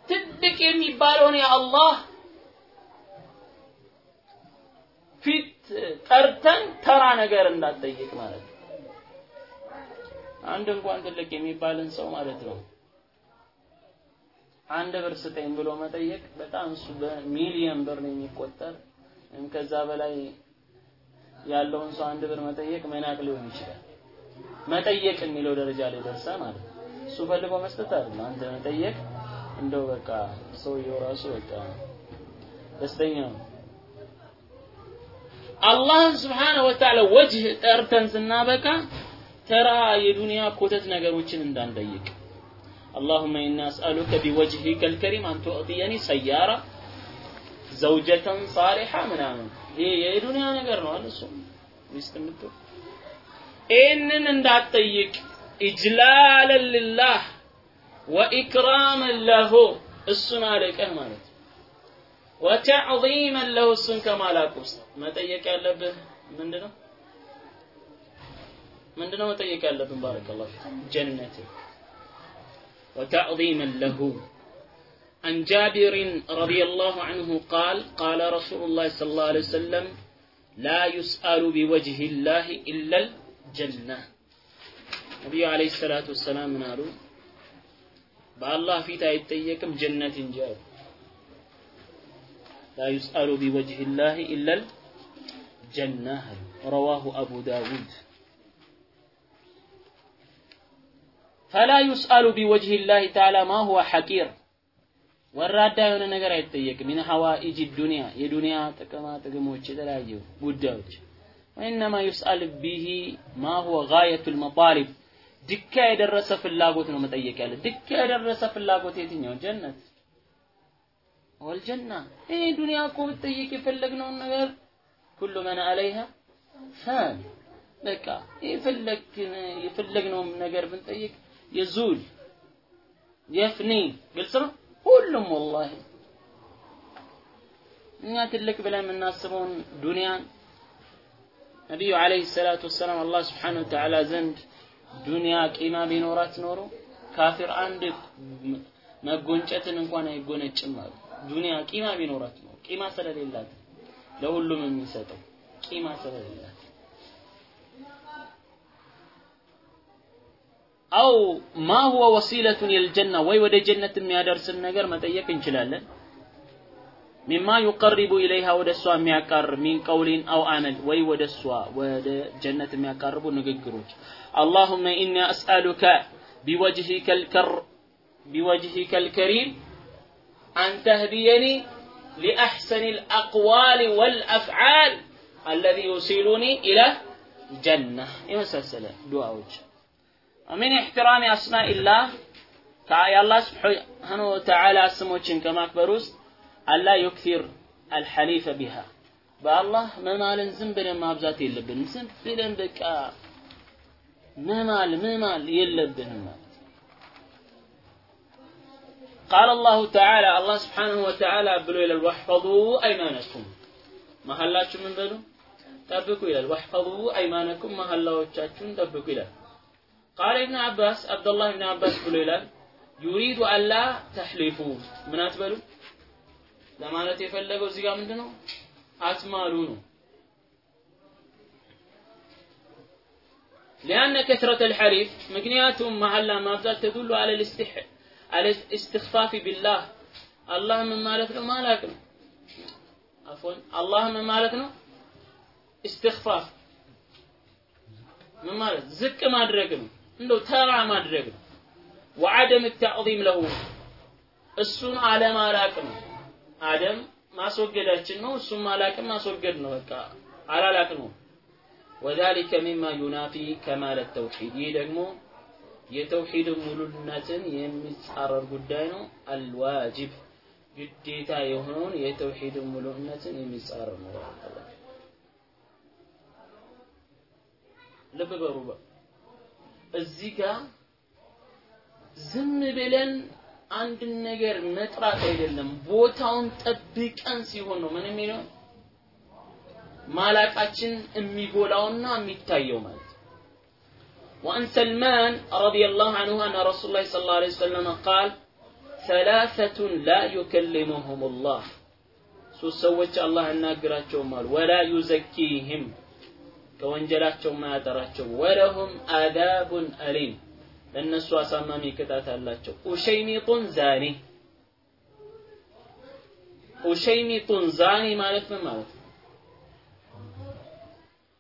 ትልቅ የሚባለውን የአላህ ፊት ጠርተን ተራ ነገር እንዳትጠይቅ ማለት ነው አንድ እንኳን ትልቅ የሚባልን ሰው ማለት ነው አንድ ብር ስጠኝ ብሎ መጠየቅ በጣም እሱ በሚሊየን ብር ነው የሚቆጠር ከዛ በላይ ያለውን ሰው አንድ ብር መጠየቅ መናቅ ሊሆን ይችላል። መጠየቅ የሚለው ደረጃ ላይ ደርሰ ማለት ነው። እሱ ፈልጎ መስጠት አይደለም። አንተ መጠየቅ እንደው በቃ ሰውየው ራሱ በቃ ደስተኛ ነው። አላህን ስብሓነ ወተዓላ ወጅህ ጠርተን ስናበቃ ተራ የዱንያ ኮተት ነገሮችን እንዳንጠይቅ اللهم إنا أسألك بوجهك الكريم أن تعطيني سيارة زوجة صالحة ምናምን ይሄ የዱንያ ነገር ነው አለ እሱ ሚስት የምትው ይህንን እንዳትጠይቅ ኢጅላለን ልላህ ወኢክራመን ለሁ እሱን አለቀህ ማለት ነው ወተዕዚመን ለሁ እሱን ከማላቅ ውስጥ መጠየቅ ያለብህ ምንድን ነው ምንድን ነው መጠየቅ ያለብን ባረከላሁ ጀነት وتعظيما له. عن جابر رضي الله عنه قال قال رسول الله صلى الله عليه وسلم لا يسأل بوجه الله إلا الجنة. نبي عليه الصلاة والسلام نارو بالله في تايتيكم جنة جاب لا يسأل بوجه الله إلا الجنة. رواه أبو داود. فلا يسأل بوجه الله تعالى ما هو حقير. والرادة هنا نقرا يتيك من حوائج الدنيا. يا دنيا تكما تكما تكما تكما تكما وإنما يسأل به ما هو غاية المطالب. دكا يدرس في اللاغوت نمت أيك دكا يدرس في اللاغوت يتنيو. جنة. والجنة إيه دنيا كو تيك فلقنا ونقر كل من عليها؟ فان لك يفلك يفلقنا ونقر من تيك የዙል የፍኒ ግልጽ ነው? ሁሉም ወላሂ። እኛ ትልቅ ብለን የምናስበውን ዱንያን ነቢዩ ዓለይሂ ሰላቱ ወሰላም አላህ ስብሓነሁ ወተዓላ ዘንድ ዱንያ ቂማ ቢኖራት ኖሮ ካፊር አንድ መጎንጨትን እንኳን አይጎነጭም አሉ። ዱንያ ቂማ ቢኖራት ኖሮ ቂማ ስለሌላት ለሁሉም የሚሰጠው ቂማ ስለሌላት አው ማ ሁወ ወሲለቱን የልጀና ወይ ወደ ጀነት የሚያደርስን ነገር መጠየቅ እንችላለን። مما يقرب إليها ወደ እሷ የሚያቃርብ من قول أو عمل ወይ ወደ እሷ ወደ ጀነት የሚያቃርቡ ንግግሮች። اللهم إني أسألك بوجهك الكريم تهديني لأحسن الأقوال والأفعال الذي يوصلني إلى الجنة የመሳሰለ ዱዓዎች ومن احترام أسماء الله የአላህ ስብሓን ወተዓላ ስሞችን يكثر الحليف بها. ዩክሲር አልሐሊፈ ቢሃ በአላህ መማልን ዝም ብለን ማብዛት የለብንም። ዝም ብለን በቃ መማል መማል የለብንም ማለት قال الله تعالى الله سبحانه وتعالى بلو إلى واحفظوا أيمانكم. ما هلاكم من بلو؟ تبكوا إلى الوحفظوا أيمانكم ما هلاوتشاتكم تبكوا إلى قال ابن عباس عبد الله بن عباس ብሎ ይላል يريد ألا تحلفوا ምን አትበሉ ለማለት የፈለገው እዚህ ጋር ምንድነው አትማሉ ነው لأن كثرة الحليف مكنياتهم محلا ما بزات تدل على الاستح على الاستخفاف بالله الله من مالتنا ما لكن عفوا الله من مالتنا استخفاف من مالت زك ما درقنا እንደው ተራ ማድረግ ነው። ወአደም ተዕዚም ለሁ እሱን አለማላቅ ነው። አደም ማስወገዳችን ነው። እሱም ማላቅም ማስወገድ ነው። በቃ አላላቅ ነው። ወዛሊከ ሚማ ዩናፊ ከማለ ተውሂድ ይህ ደግሞ የተውሂድን ሙሉነትን የሚጻረር ጉዳይ ነው። አልዋጅብ ግዴታ የሆነውን የተውሂድን ሙሉነትን የሚጻረር ነው። ልብ በሩ እዚህ ጋር ዝም ብለን አንድን ነገር መጥራት አይደለም፣ ቦታውን ጠብቀን ሲሆን ነው ምን የሚለው ማላቃችን የሚጎላውና የሚታየው ማለት ነው። وعن سلمان رضي الله عنه أن رسول الله صلى الله عليه وسلم قال ثلاثة لا يكلمهم الله سوى الله الناقرات ولا يزكيهم ከወንጀላቸው ማያጠራቸው ወለሁም አዛቡን አሊም ለእነሱ አሳማሚ ቅጣት አላቸው። ኡሸይሚጡን ዛኒ ኡሸይሚጡን ዛኒ ማለት ምን ማለት ነው?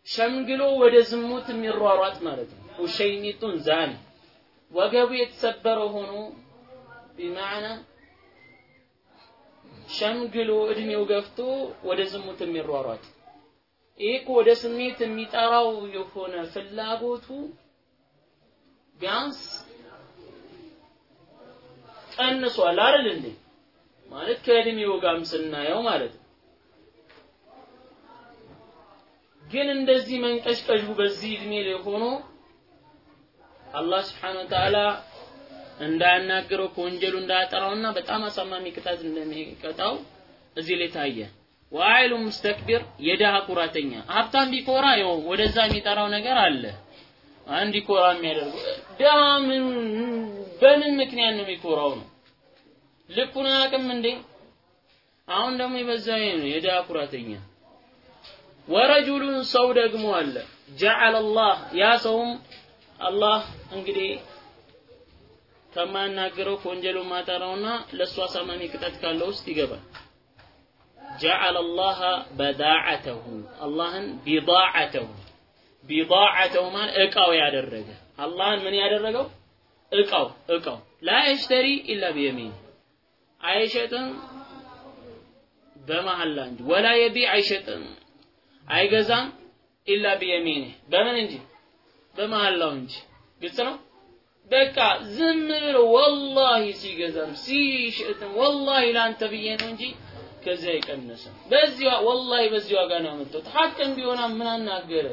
ሸምግሎ ወደ ዝሙት የሚሯሯጥ ማለት ነው። ኡሸይሚጡን ዛኒ ወገቡ የተሰበረ ሆኖ ቢማዕና ሸምግሎ እድሜው ገፍቶ ወደ ዝሙት የሚሯሯጥ ይሄ ወደ ስሜት የሚጠራው የሆነ ፍላጎቱ ቢያንስ ቀንሷል አይደል እንዴ ማለት ከእድሜው ጋርም ስናየው ማለት ነው ግን እንደዚህ መንቀሽቀሹ በዚህ እድሜ ላይ ሆኖ አላህ ስብሓነ ወተዓላ እንዳያናግረው ከወንጀሉ እንዳያጠራውና በጣም አሳማሚ ቅጣት እንደሚቀጣው እዚህ ላይ ታየ። ወአይሉ ሙስተክቢር የድሃ ኩራተኛ ሀብታም ቢኮራ ይኸው ወደዛ የሚጠራው ነገር አለ። አንድ ኮራ የሚያደርገው ድሃ ምን በምን ምክንያት ነው የሚኮራው ነው? ልኩን አያውቅም እንዴ? አሁን ደግሞ የበዛው ነው የድሃ ኩራተኛ። ወረጁሉን ሰው ደግሞ አለ ጀዐለ ያ ሰውም አላህ እንግዲህ ከማናገረው ከወንጀሉ ማጠራውና ለእሱ አሳማሚ ቅጣት ካለው ውስጥ ይገባል። ጀዐለ አላህ በዳዓተሁ አላህን ቢዳዓተሁ ቢዳዓተሁ ማለት እቃው ያደረገ አላህን ምን ያደረገው? እቃው እቃው። ላ የሽተሪ ኢላ ቢየሚን አይሸጥም በመሐላ እንጂ። ወላ የቢዕ አይሸጥም አይገዛም ኢላ ቢየሚን። በምን እንጂ? በመሐላው እንጂ። ግልጽ ነው? በቃ ዝም ብሎ ወላሂ ሲገዛም ሲሸጥም ወላሂ ለአንተ ብዬ ነው እንጂ ከዚያ አይቀንስም በዚህ ወላሂ በዚህ ዋጋ ነው ያመጣሁት ሀቅም ቢሆን ምን አናገረ?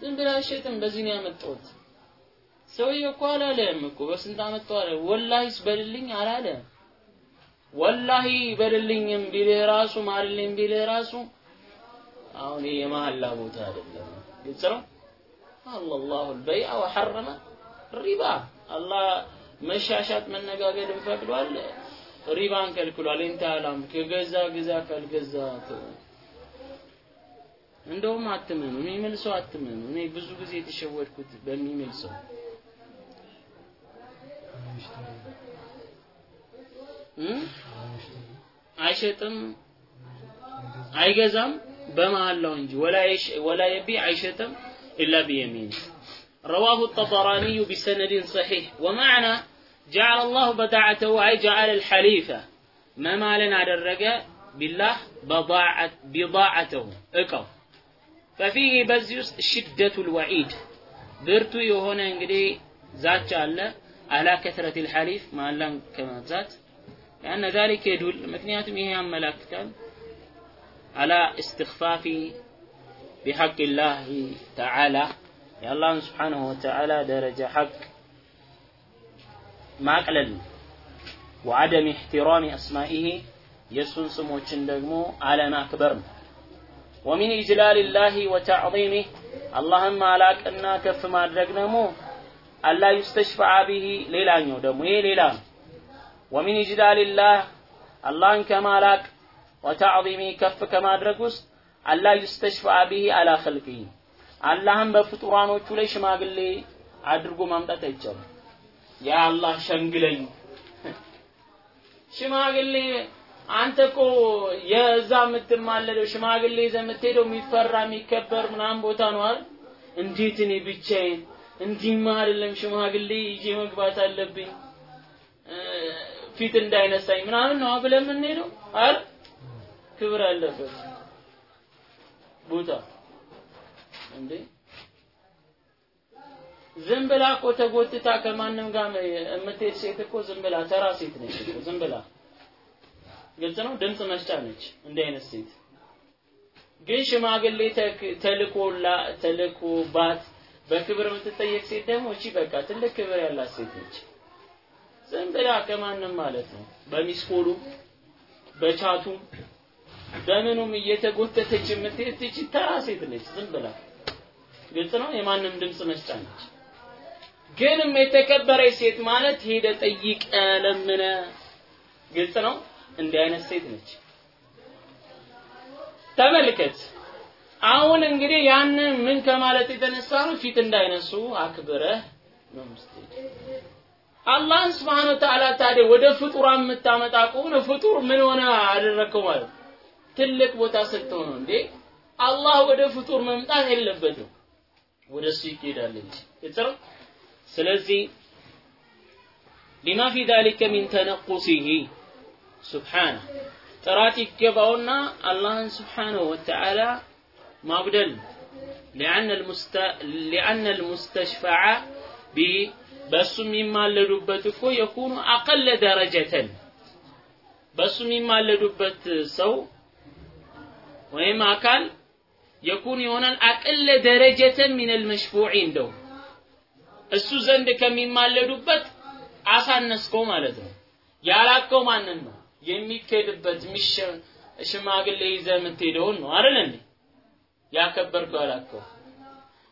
ዝም ብለህ አሸጥም በዚህ ነው ያመጣሁት። ሰውዬው እኮ አላለም እኮ። በስንት አመጣው አለ? ወላሂስ በልልኝ አላለም። ወላሂ በልልኝም ቢልህ ራሱ ማልልኝ ቢልህ ራሱ አሁን ይሄ የመሐላ ቦታ አይደለም። ግልጽ ነው? አላሁ አልበይዐ ወሐረመ ሪባ። አላህ መሻሻት መነጋገድን ፈቅዷል ሪባን ከልክሏል ኢንታላም ከገዛ ግዛ ካልገዛ እንደውም አትመኑ የሚምል ሰው አትመኑ እኔ ብዙ ጊዜ የተሸወድኩት በሚምል ሰው አይሸጥም አይገዛም በመሐላው እንጂ ወላ የቢዕ አይሸጥም ኢላ ቢየሚን رواه الطبراني بسند صحيح ومعنى جعل الله بداعته أي جعل الحليفة. ما مالنا درجة بالله بضاعة بضاعته. اقو ففيه بزيوس شدة الوعيد. برتو يهونا انجدي ذات الله على كثرة الحليف ما لن كما ذات لأن ذلك يدل مكنيات هي ملاكتان على استخفاف بحق الله تعالى يا الله سبحانه وتعالى درجة حق ማቅለል ነው። ወአደም ኢሕቲራሚ አስማኢሂ የእሱን ስሞችን ደግሞ አለማክበር ነው። ወሚን ኢጅላልላሂ ወተዕዚሚህ አላህን ማላቅና ከፍ ማድረግ ደግሞ አላ ዩስተሽፈዓ ቢሂ ሌላኛው ደግሞ ይሄ ሌላ ነው። ወሚን ኢጅላልላህ አላህን ከማላቅ ወተዕዚሚ ከፍ ከማድረግ ውስጥ አላ ዩስተሽፈዓ ቢሂ አላ ኸልቂሂ አላህን በፍጡራኖቹ ላይ ሽማግሌ አድርጎ ማምጣት አይቻልም። ያ አላህ ሸንግለኝ። ሽማግሌ አንተ እኮ የዛ የምትማለደው ሽማግሌ ይዘህ የምትሄደው የሚፈራ የሚከበር ምናምን ቦታ ነው አይደል? እንዴት እኔ ብቻዬን? እንዲህማ አይደለም ሽማግሌ ይዤ መግባት አለብኝ። ፊት እንዳይነሳኝ ምናምን ነው ብለን የምንሄደው አይደል? ክብር አለበት። ቦታ እንዴ ዝም ብላ እኮ ተጎትታ ከማንም ጋር የምትሄድ ሴት እኮ ዝም ብላ ተራ ሴት ነች እኮ ዝም ብላ። ግልጽ ነው? ድምፅ መስጫ ነች እንዲህ አይነት ሴት። ግን ሽማግሌ ተልኮላ ተልኮባት በክብር የምትጠየቅ ሴት ደግሞ እቺ በቃ ትልቅ ክብር ያላት ሴት ነች። ዝም ብላ ከማንም ማለት ነው። በሚስኮሉ በቻቱ በምኑም እየተጎተተች የምትሄድ እቺ ተራ ሴት ነች ዝም ብላ። ግልጽ ነው? የማንም ድምፅ መስጫ ነች ግንም የተከበረች ሴት ማለት ሄደ ጠይቀ ለምነ ግልጽ ነው? እንዲህ አይነት ሴት ነች። ተመልከት። አሁን እንግዲህ ያንን ምን ከማለት የተነሳ ነው? ፊት እንዳይነሱ አክብረህ ነው ምስትሄድ አላህን ስብሓን ወተዓላ ታዲያ ወደ ፍጡራን የምታመጣ ከሆነ ፍጡር ምን ሆነ አደረግከው ማለት ትልቅ ቦታ ሰጥተው ነው እንዴ? አላህ ወደ ፍጡር መምጣት የለበትም። ወደ እሱ ይሄዳል እንጂ سلزي لما في ذلك من تنقصه. سبحانه. تراتي كبأونا الله سبحانه وتعالى ما بدل لأن, المست... لأن المستشفع ب... بس مما لربتك يكون أقل درجة. بس مما لدبت سو وإما كان يكون يونا أقل درجة من المشفوعين دوم እሱ ዘንድ ከሚማለዱበት አሳነስከው ማለት ነው። ያላከው ማንን ነው? የሚኬድበት ሽማግሌ ይዘህ የምትሄደውን ነው አይደል እንዴ? ያከበርከው ያላከው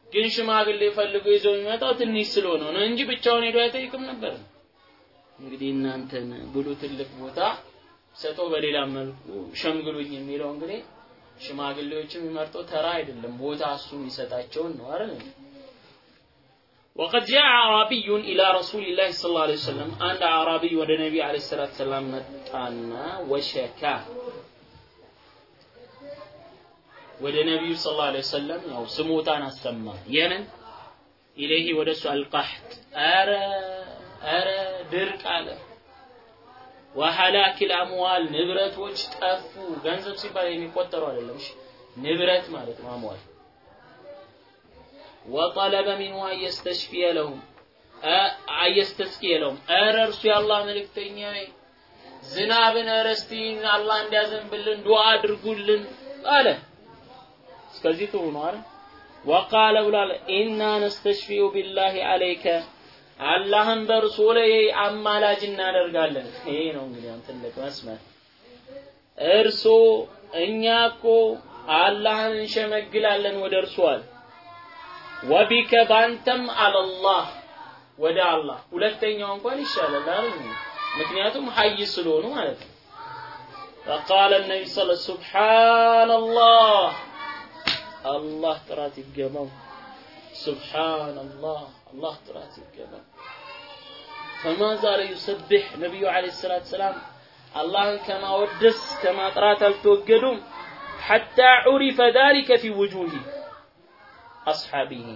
ግን ሽማግሌ ፈልጎ ይዞ የሚመጣው ትንሽ ስለሆነ ነው እንጂ ብቻውን ሄዶ አይጠይቅም ነበር። እንግዲህ እናንተን ብሉ ትልቅ ቦታ ሰጦ በሌላ መልኩ ሸምግሉኝ የሚለው እንግዲህ ሽማግሌዎችም የሚመርጠው ተራ አይደለም፣ ቦታ እሱ የሚሰጣቸውን ነው አይደል? ወቀድ ጃ አዕራቢዩን ኢላ ረሱሊላህ ሰለላሁ ዐለይሂ ወሰለም አንድ አዕራቢ ወደ ነቢ ዐለይሂ ሰላቱ ሰላም መጣና ወሸካ ወደ ነቢዩ ሰለላሁ ዐለይሂ ወሰለም ያው ስሞታን አሰማ። የንን ኢለይሂ ወደ እሱ አልቀሕጥ አረ አረ ድርቅ አለ። ወሐላኪል አምዋል ንብረቶች ጠፉ። ገንዘብ ሲባል የሚቆጠረው አይደለም፣ ንብረት ማለት ነው አምዋል ወጠለበ ሚንሁ አየስተሽፊየ ለሁም። አየስተስቂየ ለሁም። ኧረ እርሱ የአላህ መልእክተኛ ዝናብን እስቲ አላህ እንዲያዘንብልን ዱዓ አድርጉልን አለ። እስከዚህ ጥሩ ነው አይደል? ወቃለ ብሏል። ኢና ነስተሽፊኡ ቢላሂ አለይከ። አላህን በእርሱ ላይ አማላጅ እናደርጋለን። ይሄ ነው እንግዲህ ትልቅ መስመር። እርሶ እኛ እኮ አላህን እንሸመግላለን ወደ እርሱ አለ ወቢከ ባንተም አለላህ ወደ አላህ ሁለተኛው እንኳን ይሻላል አይደል ምክንያቱም ሀይ ስለሆኑ ማለት ነው فقال النبي صلى الله عليه وسلم سبحان الله الله ጥራት ይገባው سبحان الله الله ጥራት ይገባው فما زال يسبح نبي عليه الصلاة والسلام አላህን ከማወደስ ከማጥራት አልተወገዱም حتى عرف ذلك في وجوه አስሓቢሂ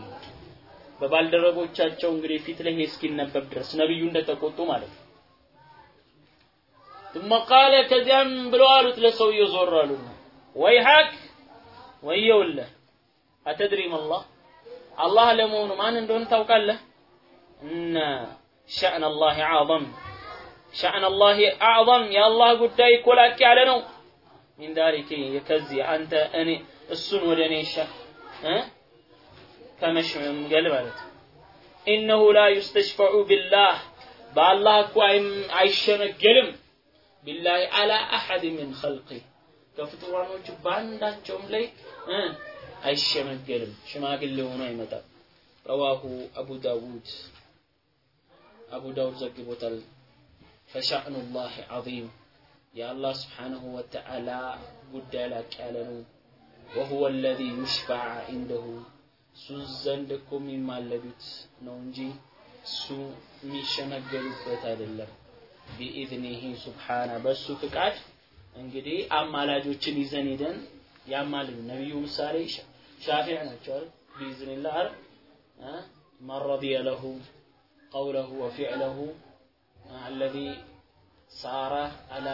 በባልደረቦቻቸው እንግዲህ ፊት ላይ እስኪነበብ ድረስ ነብዩ እንደተቆጡ ማለት ነው። ثم قال ከዚያም ብለው አሉት ለሰውየው ዞር አሉና ወይሐክ ወየውልህ አተድሪም አላህ አላህ ለመሆኑ ማን እንደሆነ ታውቃለህ? እነ ሸእነ አላህ አዕظም ሸእነ አላህ አዕظም የአላህ ጉዳይ እኮ ላቅ ያለ ነው። ሚን ዛሊከ ከዚህ አንተ እኔ እሱን ወደ እኔ ሸህ እ ከመሸምገል ማለት ነው። ኢነሁ ላ ዩስተሽፈዑ ቢላህ በአላህ እኮ አይሸመገልም ቢላሂ አላ አሐድ ምን ኸልቂ ከፍጡራኖቹ በአንዳቸውም ላይ አይሸመገልም፣ ሽማግሌ ሆኖ አይመጣም። ረዋሁ አቡ ዳውድ አቡ ዳውድ ዘግቦታል። ፈሻእኑ ላህ ዐዚም የአላህ ስብሓነሁ ወተዓላ ጉዳይ ላቅ ያለ ነው። ወሁወ አለዚ ዩሽፈዕ ዒንደሁ እሱ ዘንድ እኮ የሚማለዱት ነው እንጂ እሱ የሚሸመገሉበት አይደለም። ቢኢዝኒሂ ሱብሓነ በእሱ ፍቃድ እንግዲህ አማላጆችን ይዘን ሄደን ያማልዱ ነቢዩ ምሳሌ ሻፊዕ ናቸው አይደል? ቢኢዝኒላህ አይደል? ለሁ ቀውለሁ ወፊዕለሁ አለዚ ሳረ አላ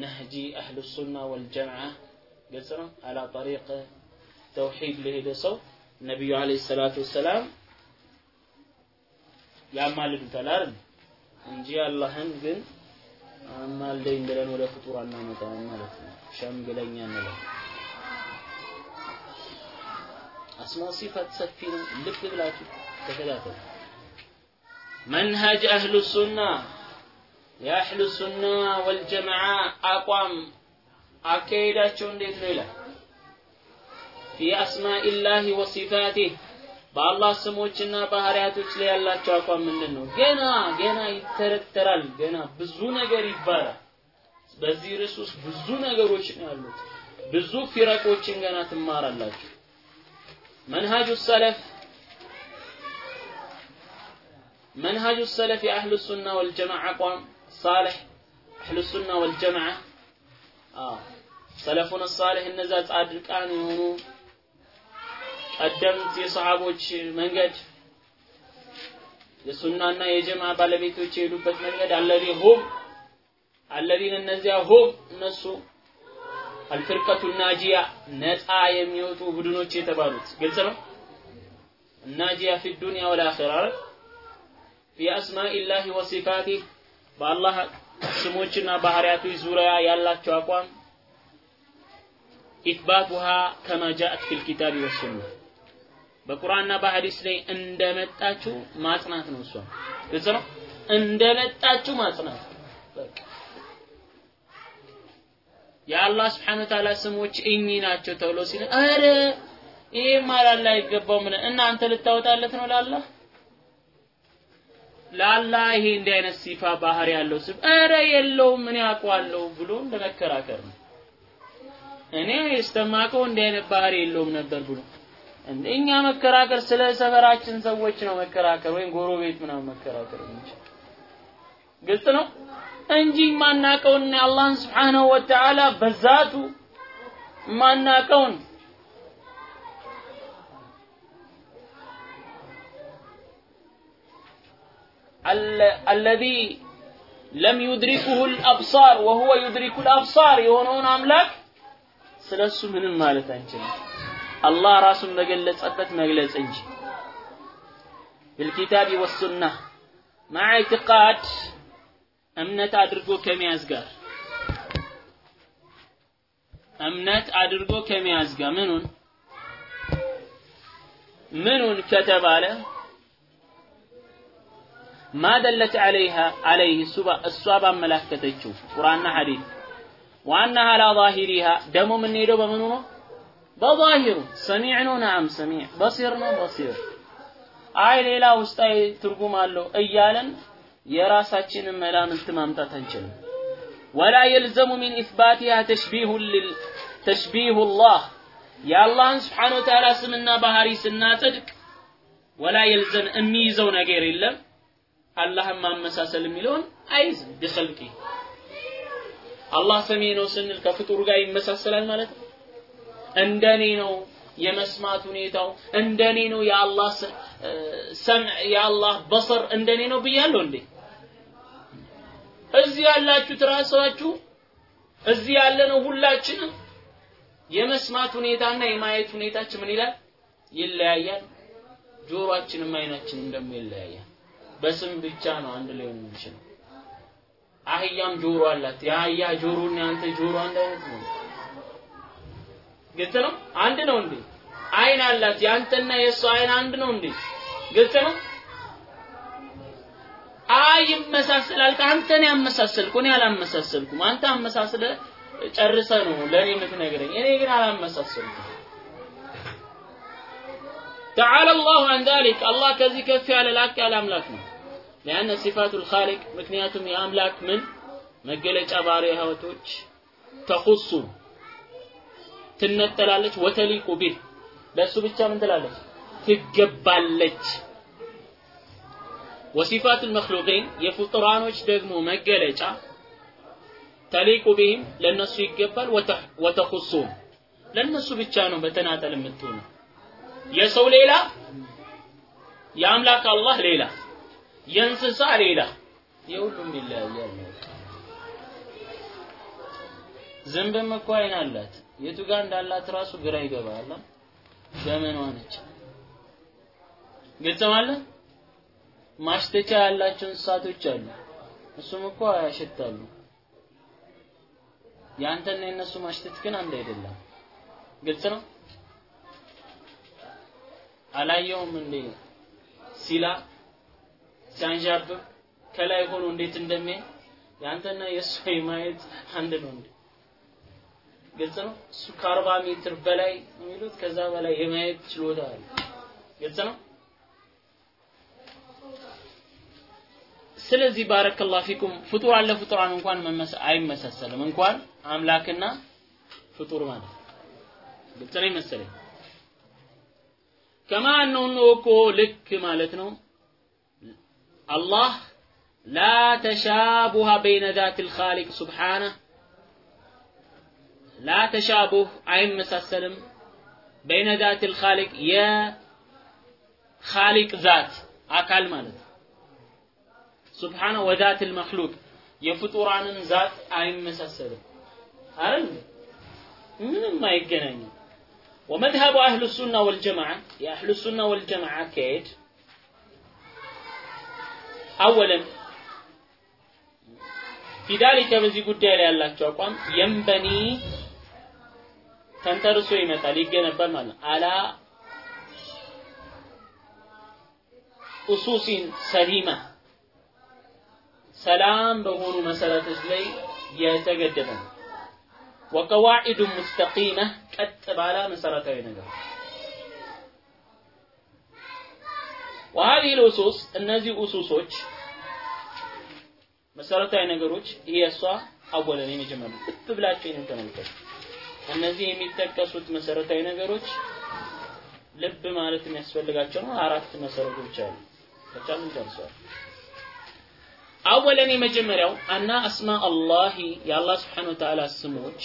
ነህጂ አህሉ ሱና ወልጀምዓ። ግልጽ ነው? አላ ጠሪቅ ተውሂድ ለሄደ ሰው ነቢዩ አለይሂ ሰላቱ ወሰላም ያማልዱታል አይደል እንጂ አላህን ግን አማልደኝ ብለን ወደ ፍጡር አናመጣም ማለት ነው። ሸምግለኛ እንለው። አስማ ሲፈት ሰፊ ነው። ልብ ብላችሁ ተከታተሉ። መንሀጅ አህሉ ሱና የአህሉ ሱና ወልጀማዓ አቋም አካሄዳቸው እንዴት ነው ይላል ፊ አስማኢላሂ ወሲፋቲህ በአላህ ስሞችና ባህሪያቶች ላይ ያላቸው አቋም ምንድን ነው? ገና ገና ይተረተራል። ገና ብዙ ነገር ይባላል። በዚህ ርዕስ ውስጥ ብዙ ነገሮች ነው ያሉት። ብዙ ፊረቆችን ገና ትማራላችሁ። መንሃጁ ሰለፍ መንሃጁ ሰለፍ የአህሉ ሱና ወልጀማዓ አቋም ሳልሕ አህሉ ሱና ወልጀማዓ ሰለፉን ሳልሕ እነዛ ጻድቃን የሆኑ ቀደምት የሰሃቦች መንገድ የሱናና የጀማ ባለቤቶች የሄዱበት መንገድ አለዚ ሁም አለዚን እነዚያ ሁም እነሱ አልፍርቀቱ ናጂያ ነፃ የሚወጡ ቡድኖች የተባሉት ግልጽ ነው። ናጂያ ፊ ዱንያ ወል አኺራ ፊ አስማኢላሂ ወሲፋቲህ በአላህ ስሞችና ባህሪያቶች ዙሪያ ያላቸው አቋም ኢትባቱሃ ከማ ጃአት ፊል ኪታቢ ወሱና በቁርአንና በሐዲስ ላይ እንደመጣችሁ ማጽናት ነው። እሷ ግልጽ ነው። እንደመጣችሁ ማጽናት የአላህ ስብሐነ ወተዓላ ስሞች እኚህ ናቸው ተብሎ ሲል አረ ይሄ ማላላ አይገባው ምን እናንተ ልታወጣለት ነው ላላህ ላላህ ይሄ እንዲህ አይነት ሲፋ ባህሪ ያለው ስም አረ የለውም ምን ያውቀዋለሁ ብሎ እንደመከራከር ነው። እኔ እስተማቀው እንዲህ አይነት ባህሪ የለውም ነበር ብሎ እኛ መከራከር ስለ ሰፈራችን ሰዎች ነው መከራከር ወይም ጎረቤት ምናምን መከራከር እንጂ። ግልጽ ነው? እንጂ ማናቀውን አላህን ስብሓነሁ ወተዓላ በዛቱ ማናቀውን الذي لم يدركه الأبصار وهو يدرك الأبصار የሆነውን አምላክ ስለሱ ምንም ማለት አንችልም። አላህ ራሱን በገለጸበት መግለጽ እንጂ። بالكتاب والسنة مع اعتقاد እምነት አድርጎ ከመያዝ ጋር። እምነት አድርጎ ከመያዝ ጋር ምኑን? ምኑን ከተባለ ማ ደለት ዐለይሃ ዐለይህ እሷ ባመላከተችው ቁርአንና ሐዲስ። ዋናሃ አላ ዛሂሪሃ ደግሞ የምንሄደው በምኑ ነው? በዛሂሩ ሰሚዕ ነው። ነዓም ሰሚዕ፣ በሲር ነው። በሲር አይ ሌላ ውስጣዊ ትርጉም አለው እያለን የራሳችንን መላምት ማምጣት አንችልም። ወላ የልዘሙ ሚን ኢስባቲሃ ተሽቢሁ ተሽቢሁ ላህ የአላህን ስብሓነ ወተዓላ ስምና ባህሪ ስናጸድቅ ወላ የልዘም የሚይዘው ነገር የለም አላህን ማመሳሰል የሚለውን አይዝም ቢኸልቂ አላህ ሰሚ ነው ስንል ከፍጡሩ ጋር ይመሳሰላል ማለት ነው። እንደኔ ነው የመስማት ሁኔታው፣ እንደኔ ነው የአላህ ሰምዕ የአላህ በሰር እንደኔ ነው ብያለሁ እንዴ? እዚህ ያላችሁት ራሳችሁ እዚህ ያለነው ሁላችንም የመስማት ሁኔታና የማየት ሁኔታችን ምን ይላል? ይለያያል። ጆሮአችንም አይናችንም ደግሞ ይለያያል። በስም ብቻ ነው አንድ ላይ የሚችለው። አህያም ጆሮ አላት። የአህያ ጆሮና የአንተ ጆሮ አንድ አይነት ነው። ግልጽ ነው። አንድ ነው እንዴ? አይን አላት። የአንተና የእሱ አይን አንድ ነው እንዴ? ግልጽ ነው። አይ ይመሳሰላል። አንተን ያመሳሰልኩ እኔ አላመሳሰልኩም። አንተ አመሳስለ ጨርሰ ነው ለእኔ የምትነግረኝ። እኔ ግን አላመሳሰልኩም። ተዓላ አላሁ አን ዛሊክ አላህ ከዚህ ከፍ ያለ ላቅ ያለ አምላክ ነው። ሊአነ ሲፋቱል ኻሊቅ ምክንያቱም የአምላክ ምን መገለጫ ባህሪያቶች ተኹሱ ትነጠላለች፣ ወተሊቁ ቢህ ለእሱ ብቻ ምን ትላለች ትገባለች። ወሲፋቱል መክሉቂን የፍጡራኖች ደግሞ መገለጫ ተሊቁ ቢህም ለነሱ ይገባል፣ ወተኹሱም ለነሱ ብቻ ነው በተናጠል የምትሆነው። የሰው ሌላ፣ የአምላክ አላህ ሌላ፣ የእንስሳ ሌላ፣ የሁሉም ይለያያል። ዝንብም እኮ አይን አላት። የቱ ጋር እንዳላት ራሱ ግራ ይገባል። ዘመኗ ነች። ግልጽ ማለት ማሽተቻ ያላቸው እንስሳቶች አሉ። እሱም እኮ ያሸታሉ። የአንተና የነሱ ማሽተት ግን አንድ አይደለም። ግልጽ ነው። አላየውም እንዴ ሲላ ሲያንዣብብ ከላይ ሆኖ እንዴት እንደሚያይ ያንተና የእሱ ማየት አንድ ነው እንዴ? ግልጽ ነው። እሱ ከአርባ ሜትር በላይ የሚሉት ከዛ በላይ የማየት ችሎታ አለ። ግልጽ ነው። ስለዚህ ባረከላሁ ፊኩም ፍጡራን ለፍጡራን እንኳን አይመሳሰልም፣ እንኳን አምላክና ፍጡር ማለት ግልጽ ነው መሰለኝ። ከማ ነው እኮ ልክ ማለት ነው አላህ ላ ተሻቡሃ በይነ ዛት ልኻሊቅ ሱብሓነህ ላ ተሻቡህ አይመሳሰልም በይነ ዛት ልኻሊቅ የኻሊቅ ዛት አካል ማለት ነው ሱብሓነሁ ወዛት ልመክሉቅ የፍጡራንን ዛት አይመሳሰልም አይደል ምንም አይገናኝም ومذهب أهل السنة والجماعة يا أهل السنة والجماعة كيد أولا في ذلك بزي قد يالي الله تشوقام ينبني تنترسو يمتى ليجينا مالا على أصوص سليمة سلام بهون مسألة لي يتقدمون وقواعد مستقيمة ቀጥ ባለ መሰረታዊ ነገር وهذه الأسس እነዚህ ኡሱሶች መሰረታዊ ነገሮች ይሄ እሷ አወለን የመጀመሪያ ልብ ብላችሁ ይህንን ተመልከቱ። እነዚህ የሚጠቀሱት መሰረታዊ ነገሮች ልብ ማለት የሚያስፈልጋቸው ነው። አራት መሰረቶች አሉ። ከቻልን ጨርሰዋል። አወለን የመጀመሪያው አና አስማ አላህ የአላህ ስብሓነ ወተዓላ ስሞች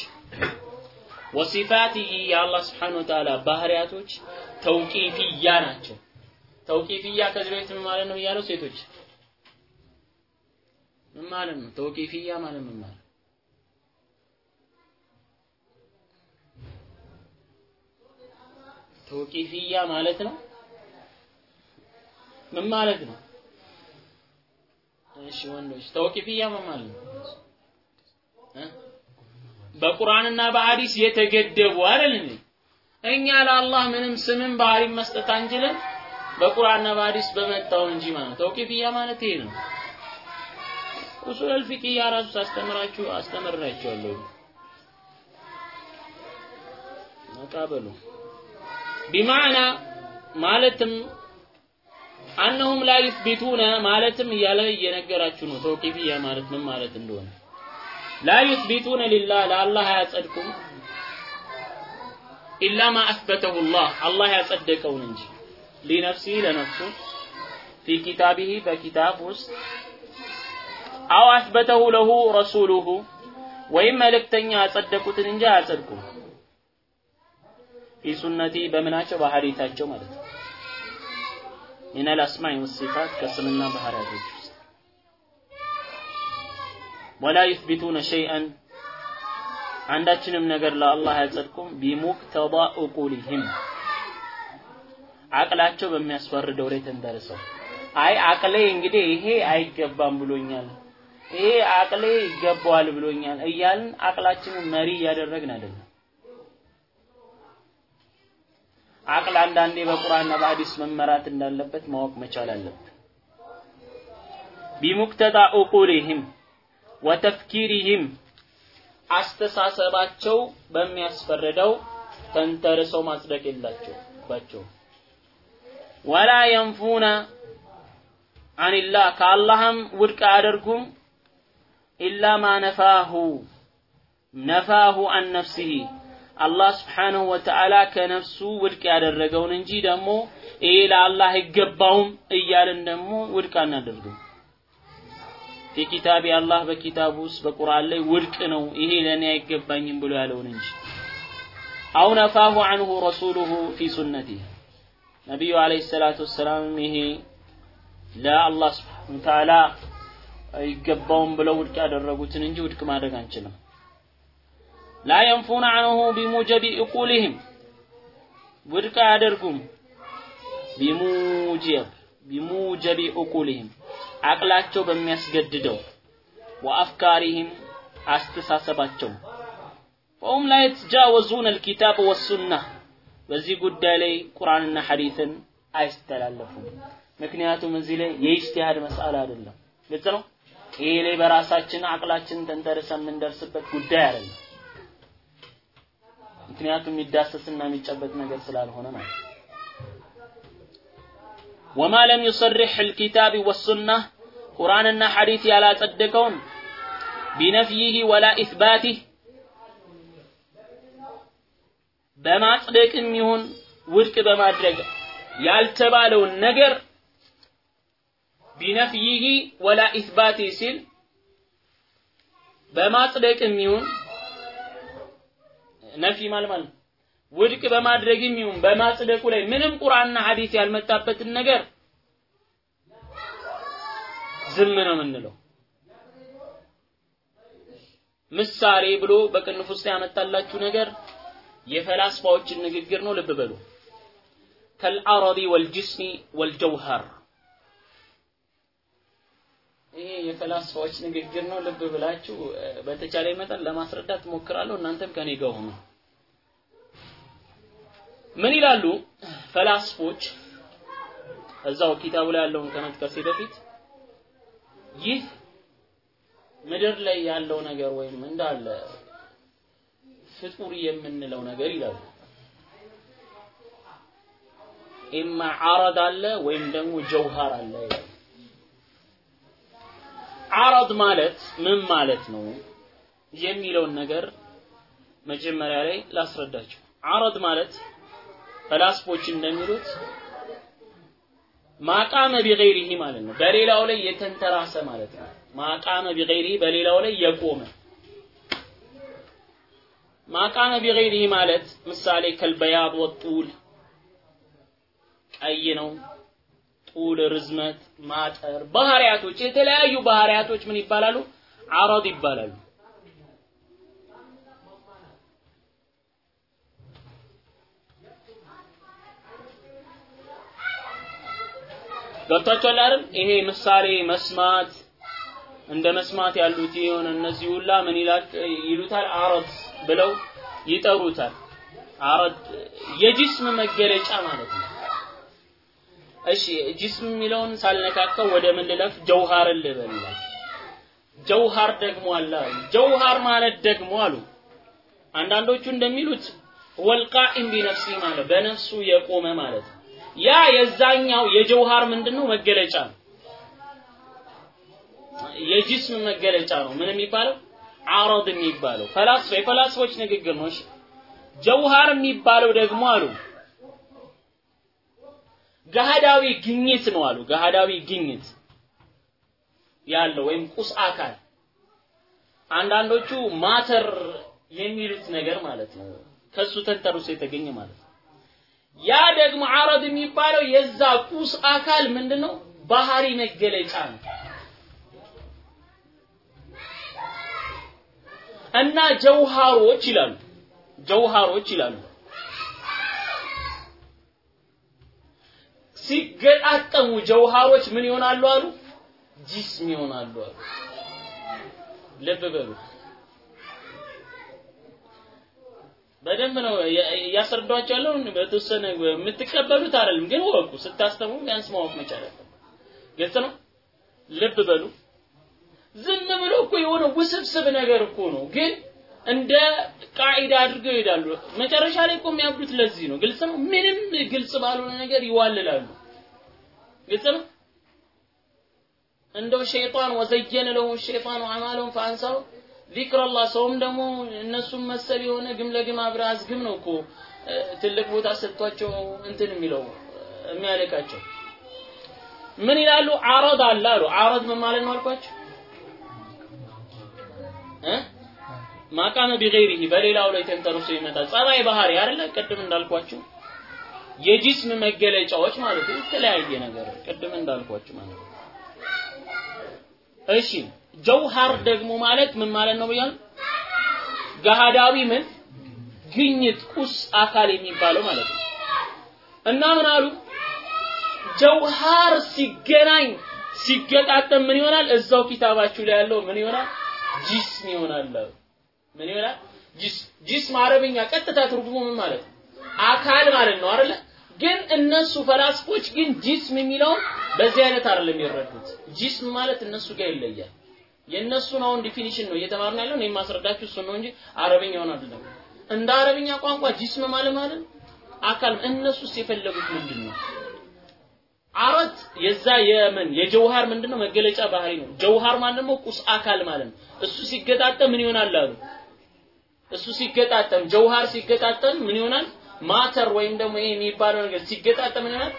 ወሲፋቲሂ የአላህ ስብሓነ ወተዓላ ባህሪያቶች ተውቂፊያ ናቸው። ተውቂፊያ ከዚህ በፊት ምን ማለት ነው እያለው ሴቶች ምን ማለት ነው? ተውቂፊያ ማለት ምን ማለት ተውቂፊያ ማለት ነው ምን ማለት ነው? እሺ ወንዶች ተውቂፊያ ምን ማለት ነው? በቁርአንና በሐዲስ የተገደቡ አይደል? እኛ ለአላህ ምንም ስምን ባህሪ መስጠት አንችልም በቁርአንና በሐዲስ በመጣው እንጂ ማለት ተውቂፊያ ማለት ይሄ ነው። ኡሱል አልፊቅያ ራሱ ሳስተምራችሁ አስተምራችኋለሁ። መቃበሉ ቢማዕና ማለትም አነሁም ላ ዩስቢቱነ ማለትም እያለ እየነገራችሁ ነው። ተውቂፊያ ማለት ምን ማለት እንደሆነ። ላ ዩስቢቱነ ሊላህ ለአላህ አያጸድቁም ኢላ ማ አስበተሁ ላህ አላህ ያጸደቀውን እንጂ። ሊነፍሲ ለነፍሱ ፊ ኪታቢሂ በኪታብ ውስጥ አው አስበተሁ ለሁ ረሱሉሁ ወይም መልእክተኛ ያጸደቁትን እንጂ አያጸድቁም ፊ በምናቸው ባህሪታቸው ማለት ነው። ሚነል አስማኢ ወሲፋት ከስምና ባህሪያቶች ውስጥ ወላ ዩስቢቱነ ሸይአን አንዳችንም ነገር ለአላህ አያጸድቁም። ተባ ኡቁሊሂም አቅላቸው በሚያስፈርደው ላይ ተንተርሰው አይ አቅሌ እንግዲህ ይሄ አይገባም ብሎኛል፣ ይሄ አቅሌ ይገባዋል ብሎኛል እያልን አቅላችንን መሪ እያደረግን አይደለም። አቅል አንዳንዴ በቁርአንና በሐዲስ መመራት እንዳለበት ማወቅ መቻል አለብን። ቢሙቅተዳ ኡቁሊሂም ወተፍኪሪሂም አስተሳሰባቸው በሚያስፈርደው ተንተርሰው ማጽደቅ የላቸው ወላ የንፉነ አኒላህ ከአላህም ውድቅ አያደርጉም ኢላ ማ ነፋሁ ነፋሁ አን ነፍሲሂ አላህ ስብሓንሁ ወተዓላ ከነፍሱ ውድቅ ያደረገውን እንጂ ደግሞ ይሄ ለአላህ አይገባውም እያልን ደግሞ ውድቅ አናደርግም። ፊ ኪታቢ አላህ በኪታቡ ውስጥ በቁርአን ላይ ውድቅ ነው ይሄ ለእኔ አይገባኝም ብሎ ያለውን እንጂ አው ነፋሁ አንሁ ረሱሉሁ ፊ ሱነቲህ ነቢዩ አለይሂ ሰላቱ ወሰላም ይሄ ለአላህ ስብሓነሁ ወተዓላ አይገባውም ብለው ውድቅ ያደረጉትን እንጂ ውድቅ ማድረግ አንችልም። ላ የንፉነ አንሁ ቢሙጀቢ እቁሊህም ውድቅ አያደርጉም። ቢሙጀብ ቢሙጀቢ እቁሊህም አቅላቸው በሚያስገድደው ወአፍካሪህም አስተሳሰባቸው ፈሁም ላ የተጃወዙነ አልኪታብ ወሱና በዚህ ጉዳይ ላይ ቁርአንና ሐዲስን አይስተላለፉም። ምክንያቱም እዚህ ላይ የኢጅቲሃድ መስአል አይደለም። ግልጽ ነው። ይሄ ላይ በራሳችን አቅላችን ተንተርሰን የምንደርስበት ጉዳይ አይደለም። ምክንያቱም የሚዳሰስና የሚጨበጥ ነገር ስላልሆነ ማለት ወማ ለም ዩሰሪሕ አልኪታብ ወሱና ቁርአንና ሐዲስ ያላጸደቀውን ቢነፍይህ ወላ ኢስባቲህ በማጽደቅም ይሁን ውድቅ በማድረግ ያልተባለውን ነገር ቢነፍይህ ወላ ኢስባቲ ሲል በማጽደቅም ይሁን ነፊ ማለት ውድቅ በማድረግም ይሁን በማጽደቁ ላይ ምንም ቁርአንና ሐዲስ ያልመጣበትን ነገር ዝም ነው የምንለው። ምሳሌ ብሎ በቅንፍ ውስጥ ያመጣላችሁ ነገር የፈላስፋዎችን ንግግር ነው። ልብ በሉ። ከልአረዲ ወልጅስሚ ወልጀውሃር ይሄ የፈላስፋዎች ንግግር ነው። ልብ ብላችሁ በተቻለ መጠን ለማስረዳት ሞክራለሁ። እናንተም ከኔ ጋር ሁኑ። ምን ይላሉ ፈላስፎች? እዛው ኪታቡ ላይ ያለውን ከመጥቀሴ በፊት ይህ ምድር ላይ ያለው ነገር ወይም እንዳለ ፍጡር የምንለው ነገር ይላሉ ኢማ ዓረድ አለ ወይም ደግሞ ጀውሃር አለ ይላሉ። ዓረድ ማለት ምን ማለት ነው የሚለውን ነገር መጀመሪያ ላይ ላስረዳችሁ። ዓረድ ማለት ፈላስፎች እንደሚሉት ማቃመ ቢገይሪሂ ማለት ነው። በሌላው ላይ የተንተራሰ ማለት ነው። ማቃመ ቢገይሪሂ በሌላው ላይ የቆመ ማቃመ ቢገይሪሂ ማለት ምሳሌ ከልበያድ ወጡል ቀይ ነው። ጡል፣ ርዝመት፣ ማጠር ባህሪያቶች የተለያዩ ባህሪያቶች ምን ይባላሉ? ዓረድ ይባላሉ። ገብቷችኋል አይደል? ይሄ ምሳሌ መስማት እንደ መስማት ያሉት የሆነ እነዚህ ሁላ ምን ይሉታል? ዓረድ ብለው ይጠሩታል። ዓረድ የጅስም መገለጫ ማለት ነው። እሺ ጅስም የሚለውን ሳልነካከው ወደ ምን ልለፍ? ጀውሃርን ልበልላል። ጀውሃር ደግሞ አለ ጀውሃር ማለት ደግሞ አሉ አንዳንዶቹ እንደሚሉት ወልቃኢም ቢነፍሲ ማለት በነፍሱ የቆመ ማለት ያ የዛኛው የጀውሃር ምንድነው መገለጫ ነው። የጅስም መገለጫ ነው። ምን የሚባለው ዓረድ የሚባለው ፈላስፋ የፈላስፎች ንግግር ነው። ጀውሃር የሚባለው ደግሞ አሉ ገሃዳዊ ግኝት ነው አሉ። ገሃዳዊ ግኝት ያለው ወይም ቁስ አካል አንዳንዶቹ ማተር የሚሉት ነገር ማለት ነው። ከሱ ተንተርሶ የተገኘ ማለት ነው። ያ ደግሞ ዓረድ የሚባለው የዛ ቁስ አካል ምንድነው? ባህሪ መገለጫ ነው። እና ጀውሃሮች ይላሉ ጀውሃሮች ይላሉ ሲገጣጠሙ ጀውሃሮች ምን ይሆናሉ አሉ? ጂስም ይሆናሉ አሉ። ልብ በሉ። በደንብ ነው እያስረዷቸው ያለው በተወሰነ የምትቀበሉት አይደለም ግን ወቁ። ስታስተምሩ ቢያንስ ማወቅ መቻል ግልጽ ነው? ልብ በሉ። ዝም ብሎ እኮ የሆነ ውስብስብ ነገር እኮ ነው። ግን እንደ ቃዒዳ አድርገው ይሄዳሉ። መጨረሻ ላይ እኮ የሚያብዱት ለዚህ ነው። ግልጽ ነው? ምንም ግልጽ ባልሆነ ነገር ይዋልላሉ ግልጽ ነው? እንደው ሸይጣን ወዘየነ ለሁ ሸይጣኑ አማለሁም ፈአንሳው ዚክረላህ። ሰውም ደግሞ እነሱም መሰል የሆነ ግም ለግም አብረህ ግም ነው እኮ ትልቅ ቦታ ሰጥቷቸው እንትን የሚለው የሚያለቃቸው። ምን ይላሉ? አረድ አለ አሉ። አረድ ምን ማለት ነው አልኳቸው? እ ማቃመ ቢገይሪሂ በሌላው ላይ ተንተርሶ ይመጣል። ጸባይ ባህሪ አይደለ? ቅድም እንዳልኳችሁ የጂስም መገለጫዎች ማለት ነው። የተለያየ ነገር ቅድም እንዳልኳችሁ ማለት ነው። እሺ ጀውሃር ደግሞ ማለት ምን ማለት ነው ብያለሁ? ገሃዳዊ ምን? ግኝት ቁስ አካል የሚባለው ማለት ነው። እና ምን አሉ? ጀውሃር ሲገናኝ ሲገጣጠም ምን ይሆናል? እዛው ኪታባችሁ ላይ ያለው ምን ይሆናል? ጂስም ይሆናል ምን ይሆናል ጂስም አረብኛ ቀጥታ ትርጉሙ ምን ማለት ነው? አካል ማለት ነው አይደለ? ግን እነሱ ፈላስፎች ግን ጂስም የሚለውን በዚህ አይነት አይደለም የሚረዱት። جسم ማለት እነሱ ጋር ይለያል። የእነሱን አሁን definition ነው እየተማርን ያለው እኔ የማስረዳችሁ እሱን ነው እንጂ አረብኛውን አይደለም። እንደ አረብኛ ቋንቋ جسم ማለት ማለት አካል እነሱስ የፈለጉት ምንድን ነው የዛ የምን የ جوهر ምንድነው? መገለጫ ባህሪ ነው። جوهر ማለት ደግሞ ቁስ አካል ማለት ነው። እሱ ሲገጣጠም ምን ይሆናል አሉ እሱ ሲገጣጠም جوهر ሲገጣጠም ምን ይሆናል? ማተር ወይም ደግሞ ይሄ የሚባለው ነገር ሲገጣጠም ምን ይሆናል?